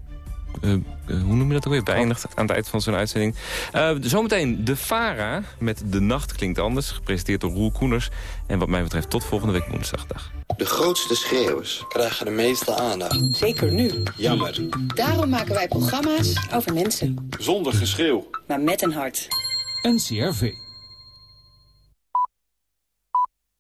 hoe noem je dat ook weer? Beëindigd aan het eind van zo'n uitzending. Uh, zometeen de Fara met De Nacht Klinkt Anders. Gepresenteerd door Roel Koeners. En wat mij betreft tot volgende week woensdagdag. De grootste schreeuwers krijgen de meeste aandacht. Zeker nu. Jammer. Daarom maken wij programma's over mensen. Zonder geschreeuw. Maar met een hart. NCRV.